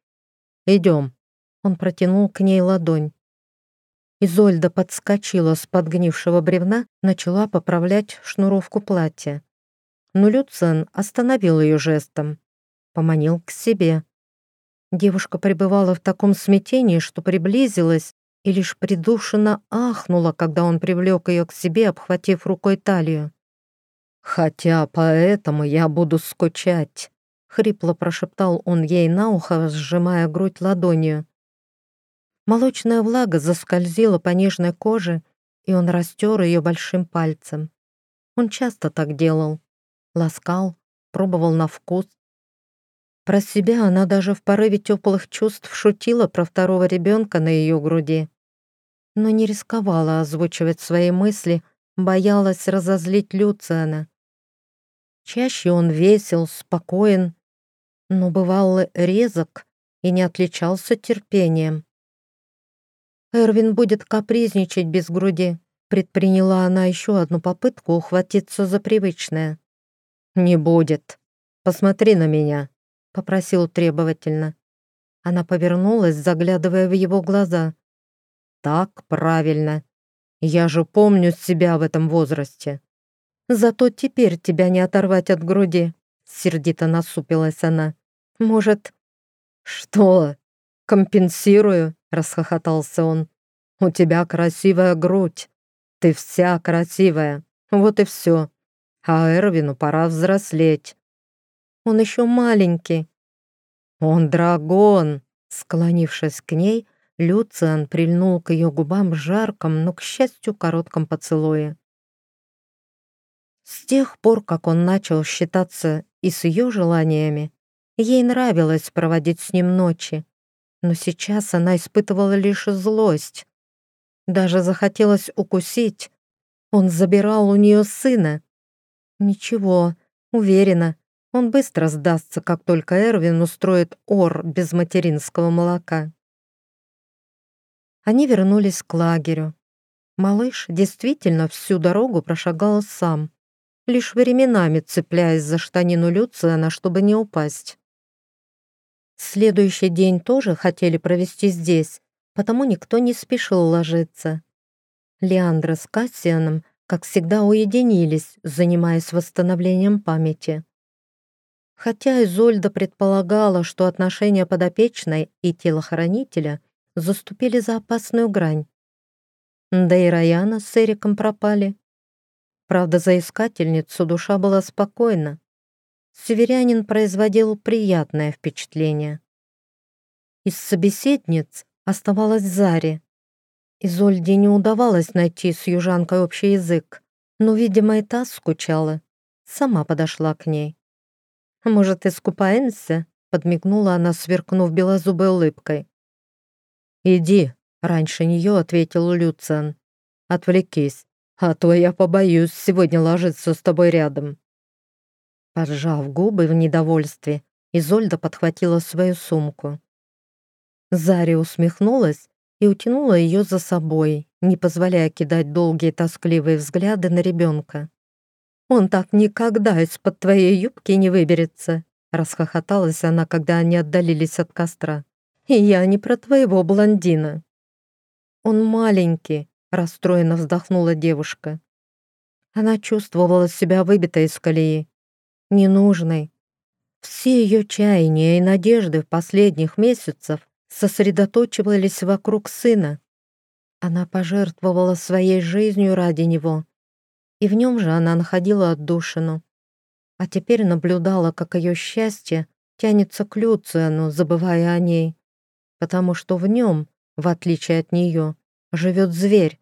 «Идем». Он протянул к ней ладонь. Изольда подскочила с подгнившего бревна, начала поправлять шнуровку платья. Но Люциан остановил ее жестом, поманил к себе. Девушка пребывала в таком смятении, что приблизилась и лишь придушенно ахнула, когда он привлек ее к себе, обхватив рукой талию. «Хотя поэтому я буду скучать», — хрипло прошептал он ей на ухо, сжимая грудь ладонью. Молочная влага заскользила по нежной коже, и он растер ее большим пальцем. Он часто так делал. Ласкал, пробовал на вкус. Про себя она даже в порыве теплых чувств шутила про второго ребенка на ее груди но не рисковала озвучивать свои мысли, боялась разозлить Люциана. Чаще он весел, спокоен, но бывал резок и не отличался терпением. Эрвин будет капризничать без груди. Предприняла она еще одну попытку ухватиться за привычное. «Не будет. Посмотри на меня», — попросил требовательно. Она повернулась, заглядывая в его глаза так правильно. Я же помню себя в этом возрасте. Зато теперь тебя не оторвать от груди, сердито насупилась она. Может, что? Компенсирую, расхохотался он. У тебя красивая грудь. Ты вся красивая. Вот и все. А Эрвину пора взрослеть. Он еще маленький. Он драгон, склонившись к ней, Люциан прильнул к ее губам жарком, но, к счастью, коротком поцелуе. С тех пор, как он начал считаться и с ее желаниями, ей нравилось проводить с ним ночи, но сейчас она испытывала лишь злость. Даже захотелось укусить. Он забирал у нее сына. Ничего, уверена, он быстро сдастся, как только Эрвин устроит ор без материнского молока. Они вернулись к лагерю. Малыш действительно всю дорогу прошагал сам, лишь временами цепляясь за штанину Люциана, чтобы не упасть. Следующий день тоже хотели провести здесь, потому никто не спешил ложиться. Леандра с Кассианом, как всегда, уединились, занимаясь восстановлением памяти. Хотя Изольда предполагала, что отношения подопечной и телохранителя заступили за опасную грань. Да и Раяна с Эриком пропали. Правда, за искательницу душа была спокойна. Северянин производил приятное впечатление. Из собеседниц оставалась Зари. Изольде не удавалось найти с южанкой общий язык, но, видимо, и та скучала. Сама подошла к ней. «Может, искупаемся?» — подмигнула она, сверкнув белозубой улыбкой. «Иди», — раньше нее ответил Люциан. «Отвлекись, а то я побоюсь сегодня ложиться с тобой рядом». Поджав губы в недовольстве, Изольда подхватила свою сумку. Заря усмехнулась и утянула ее за собой, не позволяя кидать долгие тоскливые взгляды на ребенка. Он так никогда из-под твоей юбки не выберется!» Расхохоталась она, когда они отдалились от костра. «И я не про твоего блондина». «Он маленький», — расстроенно вздохнула девушка. Она чувствовала себя выбитой из колеи, ненужной. Все ее чаяния и надежды последних месяцев сосредоточивались вокруг сына. Она пожертвовала своей жизнью ради него, и в нем же она находила отдушину. А теперь наблюдала, как ее счастье тянется к Люциану, забывая о ней, потому что в нем, в отличие от нее, живет зверь.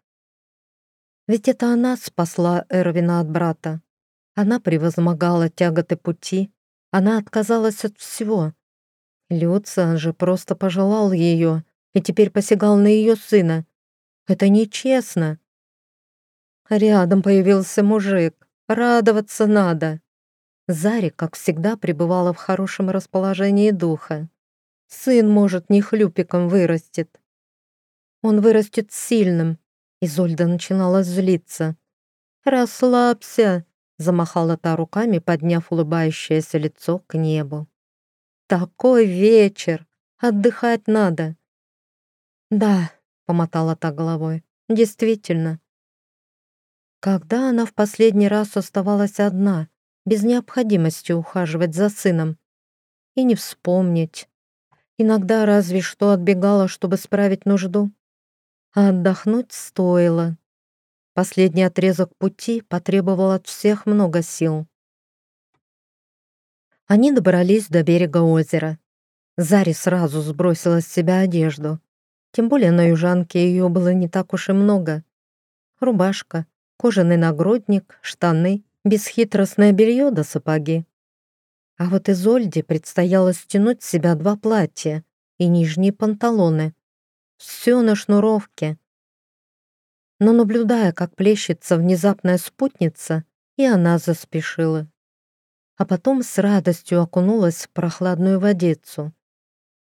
Ведь это она спасла Эрвина от брата. Она превозмогала тяготы пути, она отказалась от всего. Люциан же просто пожелал ее и теперь посягал на ее сына. Это нечестно. Рядом появился мужик. Радоваться надо. Заре, как всегда, пребывала в хорошем расположении духа. Сын, может, не хлюпиком вырастет. Он вырастет сильным. Изольда начинала злиться. «Расслабься!» — замахала та руками, подняв улыбающееся лицо к небу. «Такой вечер! Отдыхать надо!» «Да», — помотала та головой, — «действительно». Когда она в последний раз оставалась одна, без необходимости ухаживать за сыном? И не вспомнить. Иногда разве что отбегала, чтобы справить нужду. А отдохнуть стоило. Последний отрезок пути потребовал от всех много сил. Они добрались до берега озера. Зари сразу сбросила с себя одежду. Тем более на южанке ее было не так уж и много. Рубашка, кожаный нагрудник, штаны бесхитростное белье до сапоги. А вот Изольде предстояло стянуть с себя два платья и нижние панталоны. Все на шнуровке. Но наблюдая, как плещется внезапная спутница, и она заспешила. А потом с радостью окунулась в прохладную водицу.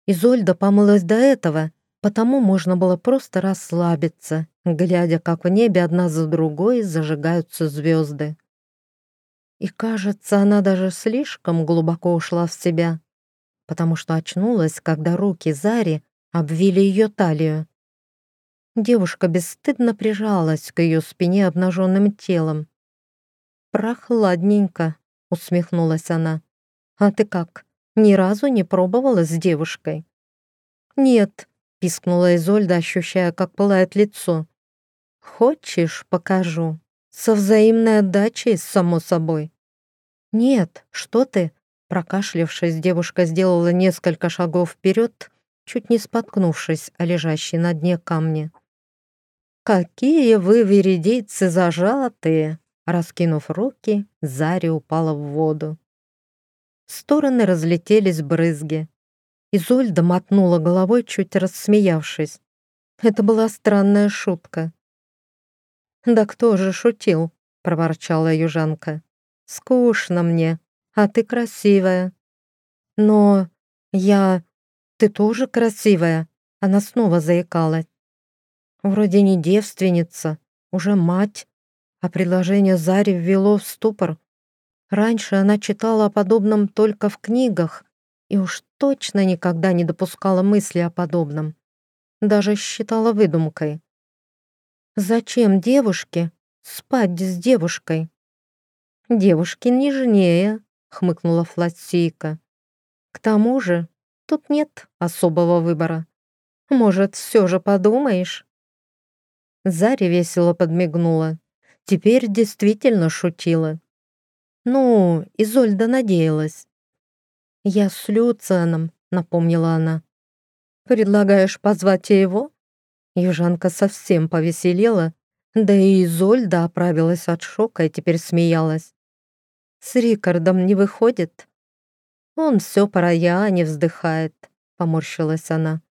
Изольда помылась до этого, потому можно было просто расслабиться, глядя, как в небе одна за другой зажигаются звезды. И кажется, она даже слишком глубоко ушла в себя, потому что очнулась, когда руки Зари обвили ее талию. Девушка бесстыдно прижалась к ее спине обнаженным телом. «Прохладненько», — усмехнулась она. «А ты как, ни разу не пробовала с девушкой?» «Нет», — пискнула Изольда, ощущая, как пылает лицо. «Хочешь, покажу?» Со взаимной отдачей, само собой. Нет, что ты? Прокашлявшись, девушка сделала несколько шагов вперед, чуть не споткнувшись о лежащей на дне камне. «Какие вы веридийцы зажатые!» Раскинув руки, Зари упала в воду. В стороны разлетелись брызги. Изольда мотнула головой, чуть рассмеявшись. Это была странная шутка. «Да кто же шутил?» — проворчала южанка. «Скучно мне, а ты красивая». «Но я... Ты тоже красивая?» Она снова заикалась. Вроде не девственница, уже мать, а предложение Зари ввело в ступор. Раньше она читала о подобном только в книгах и уж точно никогда не допускала мысли о подобном. Даже считала выдумкой. Зачем девушке спать с девушкой? Девушки нежнее, хмыкнула Флатсийка. К тому же тут нет особого выбора. Может, все же подумаешь? Заря весело подмигнула. Теперь действительно шутила. Ну, Изольда надеялась. «Я с Люцианом», — напомнила она. «Предлагаешь позвать его?» Южанка совсем повеселела, да и Изольда оправилась от шока и теперь смеялась. «С Рикардом не выходит?» «Он все по Раяне вздыхает», — поморщилась она.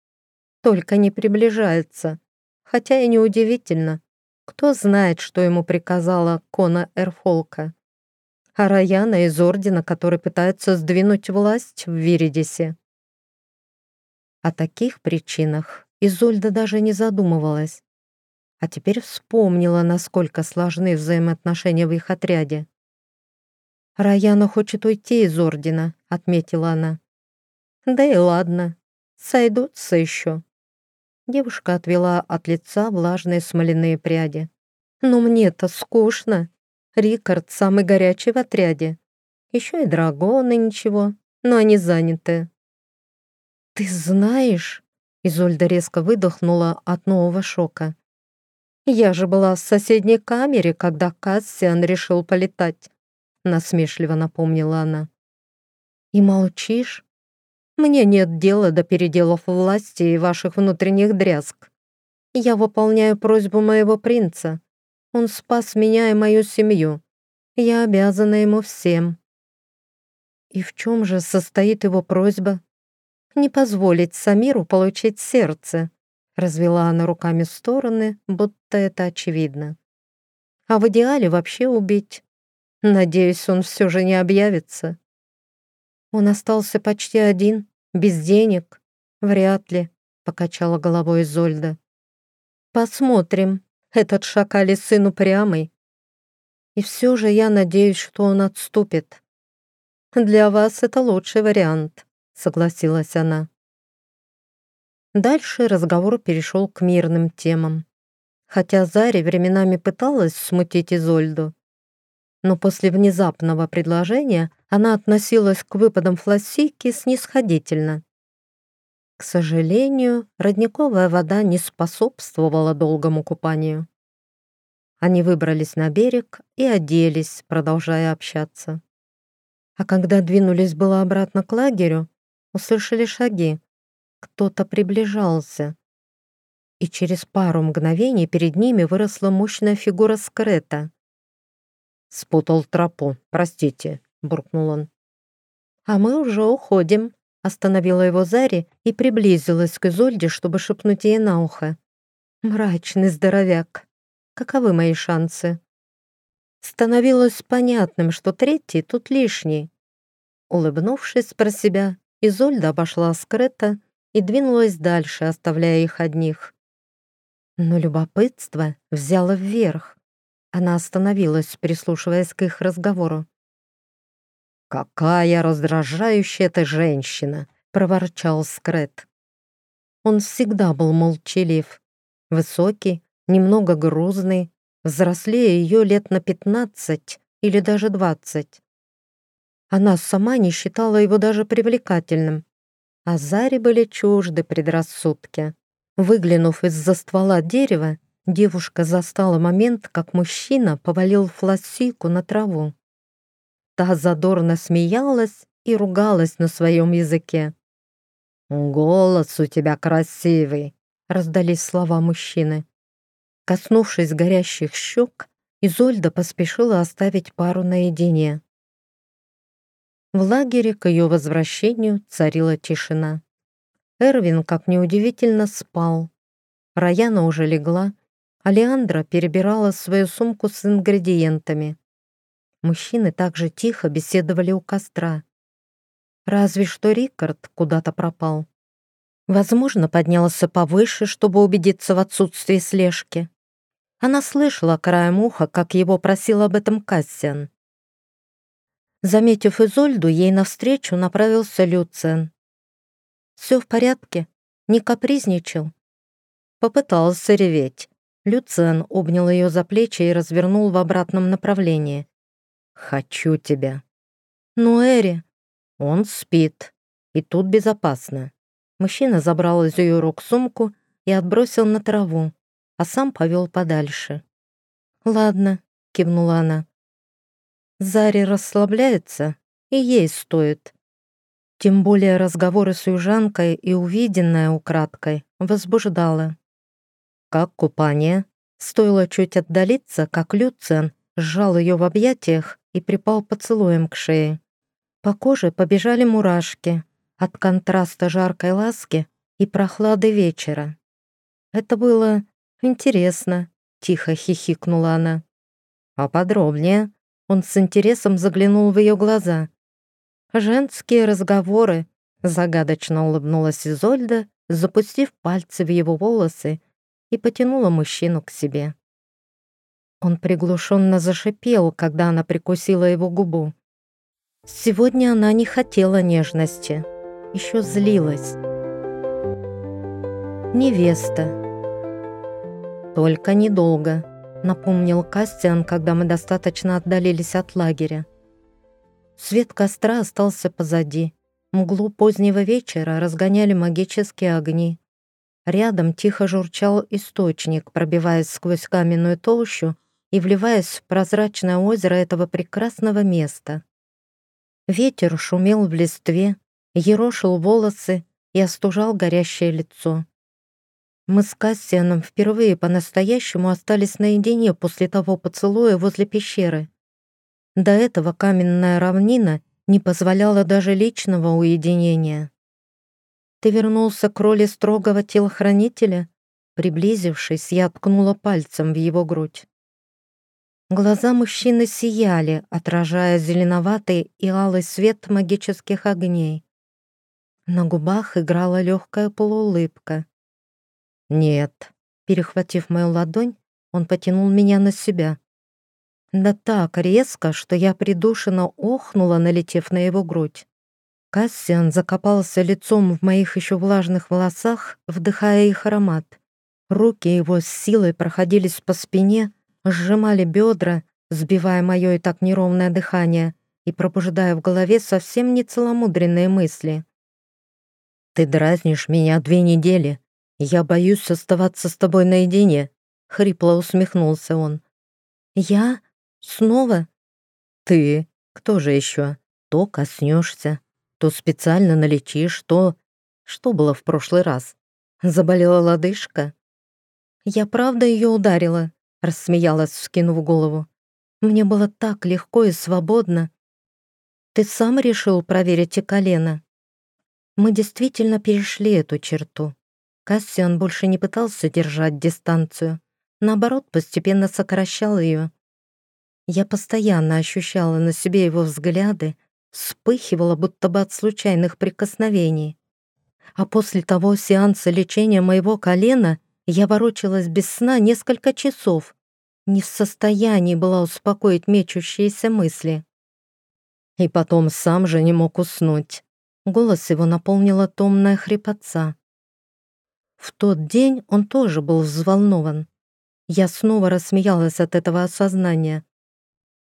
«Только не приближается. Хотя и неудивительно. Кто знает, что ему приказала Кона Эрфолка? А Раяна из Ордена, который пытается сдвинуть власть в Виридисе». О таких причинах Изольда даже не задумывалась. А теперь вспомнила, насколько сложны взаимоотношения в их отряде. «Раяна хочет уйти из Ордена», — отметила она. «Да и ладно, сойдутся еще». Девушка отвела от лица влажные смоляные пряди. «Но мне-то скучно. Рикард самый горячий в отряде. Еще и драгоны ничего, но они заняты». «Ты знаешь?» Изольда резко выдохнула от нового шока. «Я же была в соседней камере, когда Кассиан решил полетать», насмешливо напомнила она. «И молчишь? Мне нет дела до переделов власти и ваших внутренних дрязг. Я выполняю просьбу моего принца. Он спас меня и мою семью. Я обязана ему всем». «И в чем же состоит его просьба?» не позволить Самиру получить сердце», развела она руками в стороны, будто это очевидно. «А в идеале вообще убить. Надеюсь, он все же не объявится». «Он остался почти один, без денег. Вряд ли», — покачала головой Изольда. «Посмотрим. Этот шакали сын упрямый. И все же я надеюсь, что он отступит. Для вас это лучший вариант» согласилась она. Дальше разговор перешел к мирным темам. Хотя Заре временами пыталась смутить Изольду, но после внезапного предложения она относилась к выпадам Флассики снисходительно. К сожалению, родниковая вода не способствовала долгому купанию. Они выбрались на берег и оделись, продолжая общаться. А когда двинулись было обратно к лагерю, услышали шаги. Кто-то приближался. И через пару мгновений перед ними выросла мощная фигура скрета. «Спутал тропу, простите», — буркнул он. «А мы уже уходим», — остановила его Зари и приблизилась к Изольде, чтобы шепнуть ей на ухо. «Мрачный здоровяк. Каковы мои шансы?» Становилось понятным, что третий тут лишний. Улыбнувшись про себя, Изольда обошла скрыто и двинулась дальше, оставляя их одних. Но любопытство взяло вверх. Она остановилась, прислушиваясь к их разговору. «Какая раздражающая ты женщина!» — проворчал Скрет. Он всегда был молчалив, высокий, немного грузный, взрослее ее лет на пятнадцать или даже двадцать. Она сама не считала его даже привлекательным. А Заре были чужды предрассудки. Выглянув из-за ствола дерева, девушка застала момент, как мужчина повалил флассику на траву. Та задорно смеялась и ругалась на своем языке. «Голос у тебя красивый», — раздались слова мужчины. Коснувшись горящих щек, Изольда поспешила оставить пару наедине. В лагере к ее возвращению царила тишина. Эрвин, как неудивительно, спал. Раяна уже легла, а Леандра перебирала свою сумку с ингредиентами. Мужчины также тихо беседовали у костра. Разве что Рикард куда-то пропал. Возможно, поднялся повыше, чтобы убедиться в отсутствии слежки. Она слышала краем уха, как его просил об этом Кассиан. Заметив Изольду, ей навстречу направился Люцен. «Все в порядке? Не капризничал?» Попытался реветь. Люцен обнял ее за плечи и развернул в обратном направлении. «Хочу тебя». «Ну, Эри...» «Он спит. И тут безопасно». Мужчина забрал из ее рук сумку и отбросил на траву, а сам повел подальше. «Ладно», — кивнула она. Заре расслабляется, и ей стоит. Тем более разговоры с южанкой и увиденное украдкой возбуждало. Как купание? Стоило чуть отдалиться, как Люцен сжал ее в объятиях и припал поцелуем к шее. По коже побежали мурашки от контраста жаркой ласки и прохлады вечера. Это было интересно, тихо хихикнула она. А подробнее? Он с интересом заглянул в ее глаза. «Женские разговоры», — загадочно улыбнулась Изольда, запустив пальцы в его волосы и потянула мужчину к себе. Он приглушенно зашипел, когда она прикусила его губу. Сегодня она не хотела нежности, еще злилась. Невеста. Только недолго, напомнил Кастиан, когда мы достаточно отдалились от лагеря. Свет костра остался позади. Мглу позднего вечера разгоняли магические огни. Рядом тихо журчал источник, пробиваясь сквозь каменную толщу и вливаясь в прозрачное озеро этого прекрасного места. Ветер шумел в листве, ерошил волосы и остужал горящее лицо. Мы с Кассианом впервые по-настоящему остались наедине после того поцелуя возле пещеры. До этого каменная равнина не позволяла даже личного уединения. «Ты вернулся к роли строгого телохранителя?» Приблизившись, я ткнула пальцем в его грудь. Глаза мужчины сияли, отражая зеленоватый и алый свет магических огней. На губах играла легкая полуулыбка. «Нет», — перехватив мою ладонь, он потянул меня на себя. Да так резко, что я придушенно охнула, налетев на его грудь. Кассиан закопался лицом в моих еще влажных волосах, вдыхая их аромат. Руки его с силой проходились по спине, сжимали бедра, сбивая мое и так неровное дыхание и пробуждая в голове совсем не целомудренные мысли. «Ты дразнишь меня две недели. Я боюсь оставаться с тобой наедине», — хрипло усмехнулся он. «Я? Снова?» «Ты? Кто же еще? То коснешься, то специально налетишь, то... Что было в прошлый раз? Заболела лодыжка?» «Я правда ее ударила?» Рассмеялась, вскинув голову. Мне было так легко и свободно. Ты сам решил проверить и колено? Мы действительно перешли эту черту. Кассиан больше не пытался держать дистанцию. Наоборот, постепенно сокращал ее. Я постоянно ощущала на себе его взгляды, вспыхивала будто бы от случайных прикосновений. А после того сеанса лечения моего колена я ворочалась без сна несколько часов, не в состоянии была успокоить мечущиеся мысли. И потом сам же не мог уснуть. Голос его наполнила томная хрипотца. В тот день он тоже был взволнован. Я снова рассмеялась от этого осознания.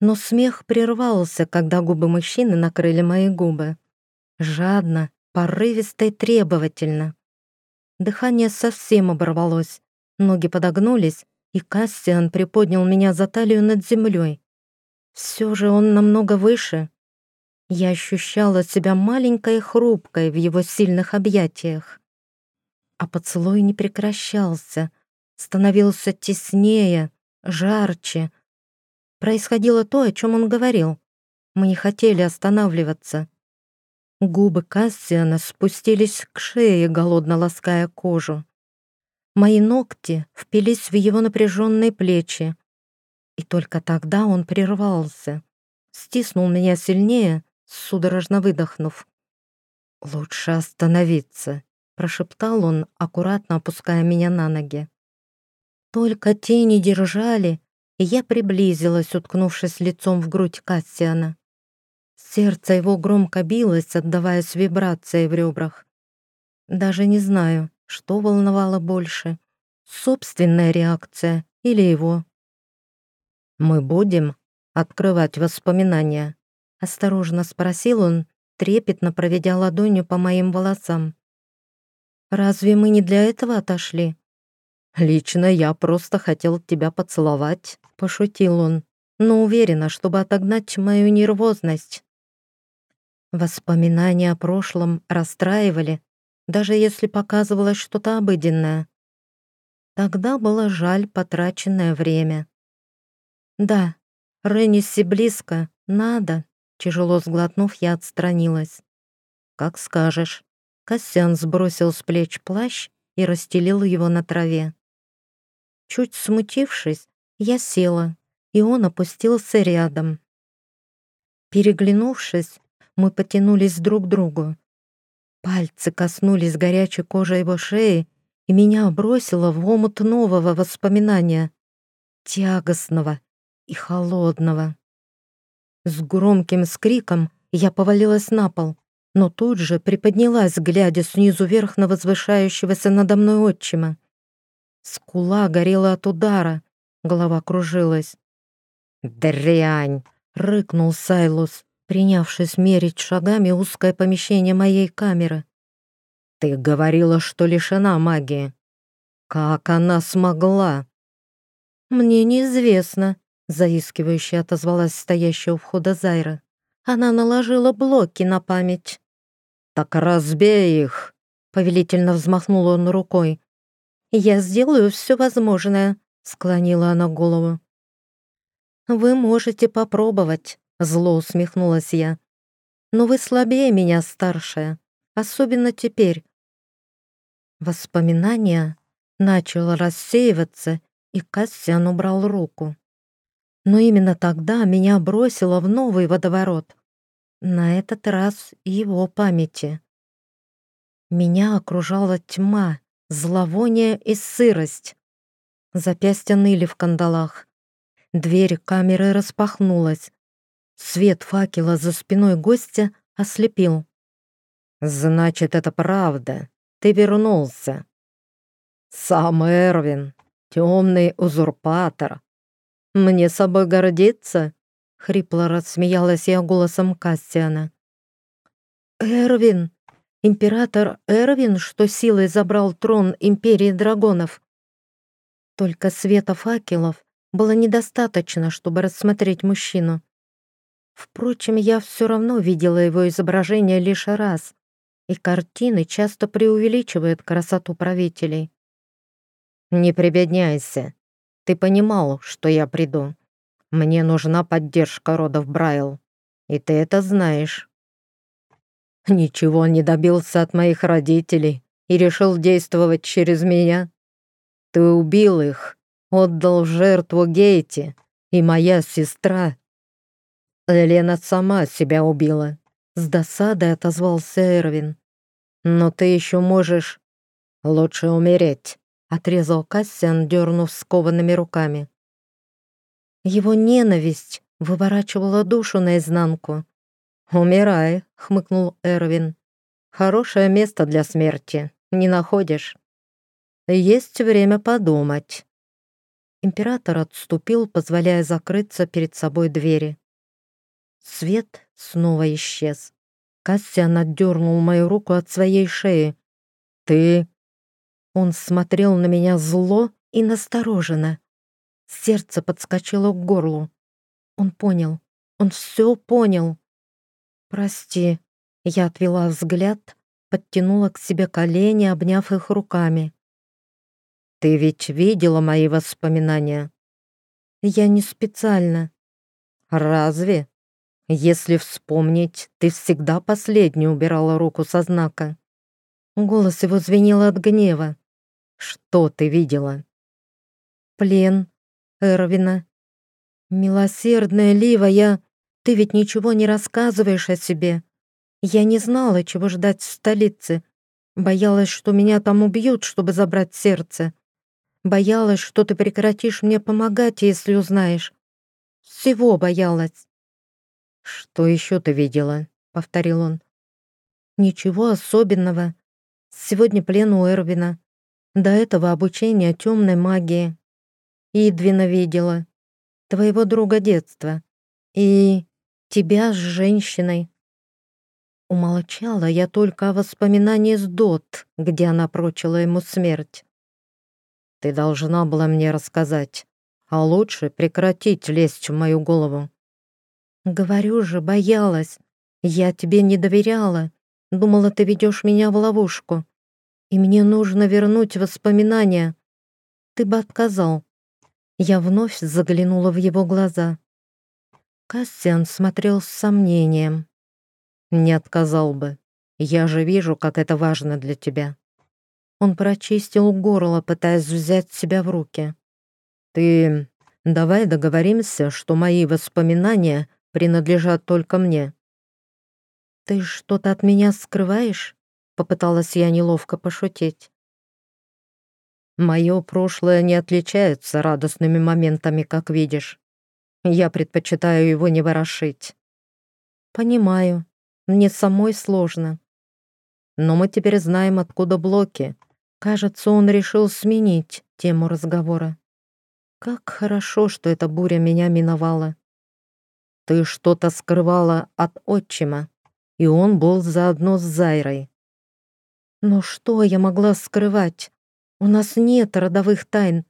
Но смех прервался, когда губы мужчины накрыли мои губы. Жадно, порывисто и требовательно. Дыхание совсем оборвалось, ноги подогнулись, и Кассиан приподнял меня за талию над землей. Все же он намного выше. Я ощущала себя маленькой и хрупкой в его сильных объятиях. А поцелуй не прекращался, становился теснее, жарче. Происходило то, о чем он говорил. Мы не хотели останавливаться. Губы Кассиана спустились к шее, голодно лаская кожу. Мои ногти впились в его напряженные плечи. И только тогда он прервался, стиснул меня сильнее, судорожно выдохнув. «Лучше остановиться», — прошептал он, аккуратно опуская меня на ноги. Только тени держали, я приблизилась, уткнувшись лицом в грудь Кассиана. Сердце его громко билось, отдаваясь вибрации в ребрах. Даже не знаю, что волновало больше — собственная реакция или его. «Мы будем открывать воспоминания?» — осторожно спросил он, трепетно проведя ладонью по моим волосам. «Разве мы не для этого отошли?» «Лично я просто хотел тебя поцеловать», — пошутил он, но уверена, чтобы отогнать мою нервозность. Воспоминания о прошлом расстраивали, даже если показывалось что-то обыденное. Тогда было жаль потраченное время. «Да, Ренниси близко, надо», — тяжело сглотнув, я отстранилась. «Как скажешь». Кассиан сбросил с плеч плащ и расстелил его на траве. Чуть смутившись, я села, и он опустился рядом. Переглянувшись, мы потянулись друг к другу. Пальцы коснулись горячей кожи его шеи, и меня бросило в омут нового воспоминания, тягостного и холодного. С громким скриком Я повалилась на пол, но тут же приподнялась, глядя снизу вверх на возвышающегося надо мной отчима. Скула горела от удара, голова кружилась. «Дрянь!» — рыкнул Сайлус, принявшись мерить шагами узкое помещение моей камеры. «Ты говорила, что лишена магии. Как она смогла?» «Мне неизвестно», — заискивающе отозвалась стоящая у входа Зайра. «Она наложила блоки на память». «Так разбей их!» — повелительно взмахнул он рукой. «Я сделаю все возможное», — склонила она голову. «Вы можете попробовать», — зло усмехнулась я. «Но вы слабее меня, старшая, особенно теперь». Воспоминания начало рассеиваться, и Кассиан убрал руку. Но именно тогда меня бросило в новый водоворот. На этот раз его памяти. Меня окружала тьма, зловоние и сырость. Запястья ныли в кандалах. Дверь камеры распахнулась. Свет факела за спиной гостя ослепил. «Значит, это правда. Ты вернулся. Сам Эрвин, темный узурпатор. Мне собой гордиться?» Хрипло рассмеялась я голосом Кассиана. «Эрвин!» Император Эрвин, что силой забрал трон Империи Драгонов. Только света факелов было недостаточно, чтобы рассмотреть мужчину. Впрочем, я все равно видела его изображение лишь раз, и картины часто преувеличивают красоту правителей. «Не прибедняйся. Ты понимал, что я приду. Мне нужна поддержка родов Брайл, и ты это знаешь». Ничего не добился от моих родителей и решил действовать через меня. Ты убил их, отдал жертву Гейти, и моя сестра. Елена сама себя убила. С досадой отозвался Эрвин. Но ты еще можешь... Лучше умереть, отрезал Кассиан, дернув скованными руками. Его ненависть выворачивала душу наизнанку. «Умирай», — хмыкнул Эрвин. «Хорошее место для смерти, не находишь?» «Есть время подумать». Император отступил, позволяя закрыться перед собой двери. Свет снова исчез. Кассиан отдернул мою руку от своей шеи. «Ты...» Он смотрел на меня зло и настороженно. Сердце подскочило к горлу. Он понял. Он все понял. «Прости». Я отвела взгляд, подтянула к себе колени, обняв их руками. «Ты ведь видела мои воспоминания?» «Я не специально». «Разве? Если вспомнить, ты всегда последней убирала руку со знака». Голос его звенел от гнева. «Что ты видела?» «Плен Эрвина». «Милосердная Лива, я...» Ты ведь ничего не рассказываешь о себе. Я не знала, чего ждать в столице. Боялась, что меня там убьют, чтобы забрать сердце. Боялась, что ты прекратишь мне помогать, если узнаешь. Всего боялась. «Что еще ты видела?» — повторил он. «Ничего особенного. Сегодня плен у Эрвина. До этого обучение темной магии. Идвина видела. Твоего друга детства. И тебя с женщиной». Умолчала я только о воспоминании с Дот, где она прочила ему смерть. «Ты должна была мне рассказать, а лучше прекратить лезть в мою голову». «Говорю же, боялась. Я тебе не доверяла. Думала, ты ведешь меня в ловушку. И мне нужно вернуть воспоминания. Ты бы отказал». Я вновь заглянула в его глаза. Кассиан смотрел с сомнением. «Не отказал бы. Я же вижу, как это важно для тебя». Он прочистил горло, пытаясь взять себя в руки. «Ты... Давай договоримся, что мои воспоминания принадлежат только мне». «Ты что-то от меня скрываешь?» Попыталась я неловко пошутить. «Мое прошлое не отличается радостными моментами, как видишь. Я предпочитаю его не ворошить. Понимаю, мне самой сложно. Но мы теперь знаем, откуда блоки. Кажется, он решил сменить тему разговора. Как хорошо, что эта буря меня миновала. Ты что-то скрывала от отчима, и он был заодно с Зайрой. Но что я могла скрывать? У нас нет родовых тайн,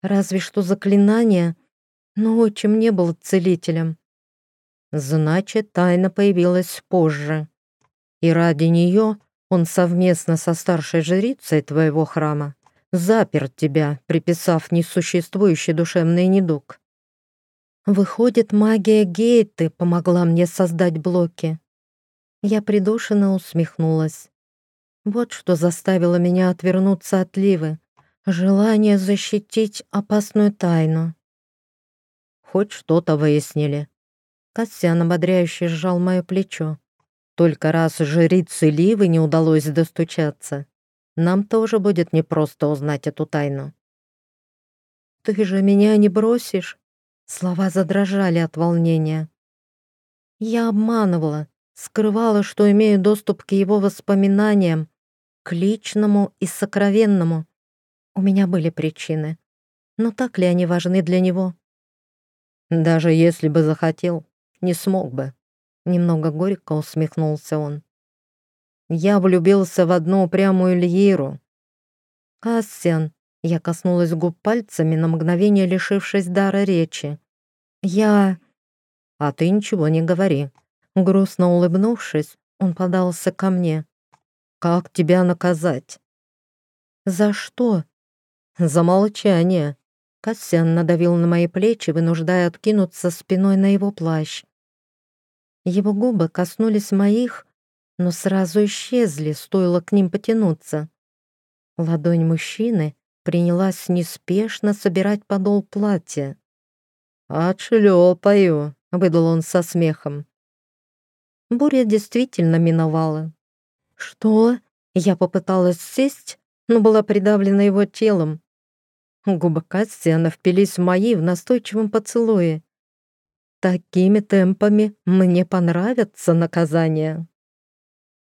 разве что заклинания, но отчим не был целителем. Значит, тайна появилась позже. И ради нее он совместно со старшей жрицей твоего храма запер тебя, приписав несуществующий душевный недуг. Выходит, магия Гейты помогла мне создать блоки. Я придушенно усмехнулась. Вот что заставило меня отвернуться от Ливы. Желание защитить опасную тайну. Хоть что-то выяснили. Костян ободряюще сжал мое плечо. Только раз жрице Ливы не удалось достучаться, нам тоже будет непросто узнать эту тайну. «Ты же меня не бросишь?» Слова задрожали от волнения. Я обманывала, скрывала, что имею доступ к его воспоминаниям, к личному и сокровенному. У меня были причины. Но так ли они важны для него? Даже если бы захотел, не смог бы. Немного горько усмехнулся он. Я влюбился в одну упрямую Льеру. Кассиан, я коснулась губ пальцами, на мгновение лишившись дара речи. Я... А ты ничего не говори. Грустно улыбнувшись, он подался ко мне. Как тебя наказать? За что? За молчание. Кассиан надавил на мои плечи, вынуждая откинуться спиной на его плащ. Его губы коснулись моих, но сразу исчезли, стоило к ним потянуться. Ладонь мужчины принялась неспешно собирать подол платья. «Отшлёпаю», — выдал он со смехом. Буря действительно миновала. «Что?» Я попыталась сесть, но была придавлена его телом. Губы Кассиана впились в мои в настойчивом поцелуе. Такими темпами мне понравятся наказания.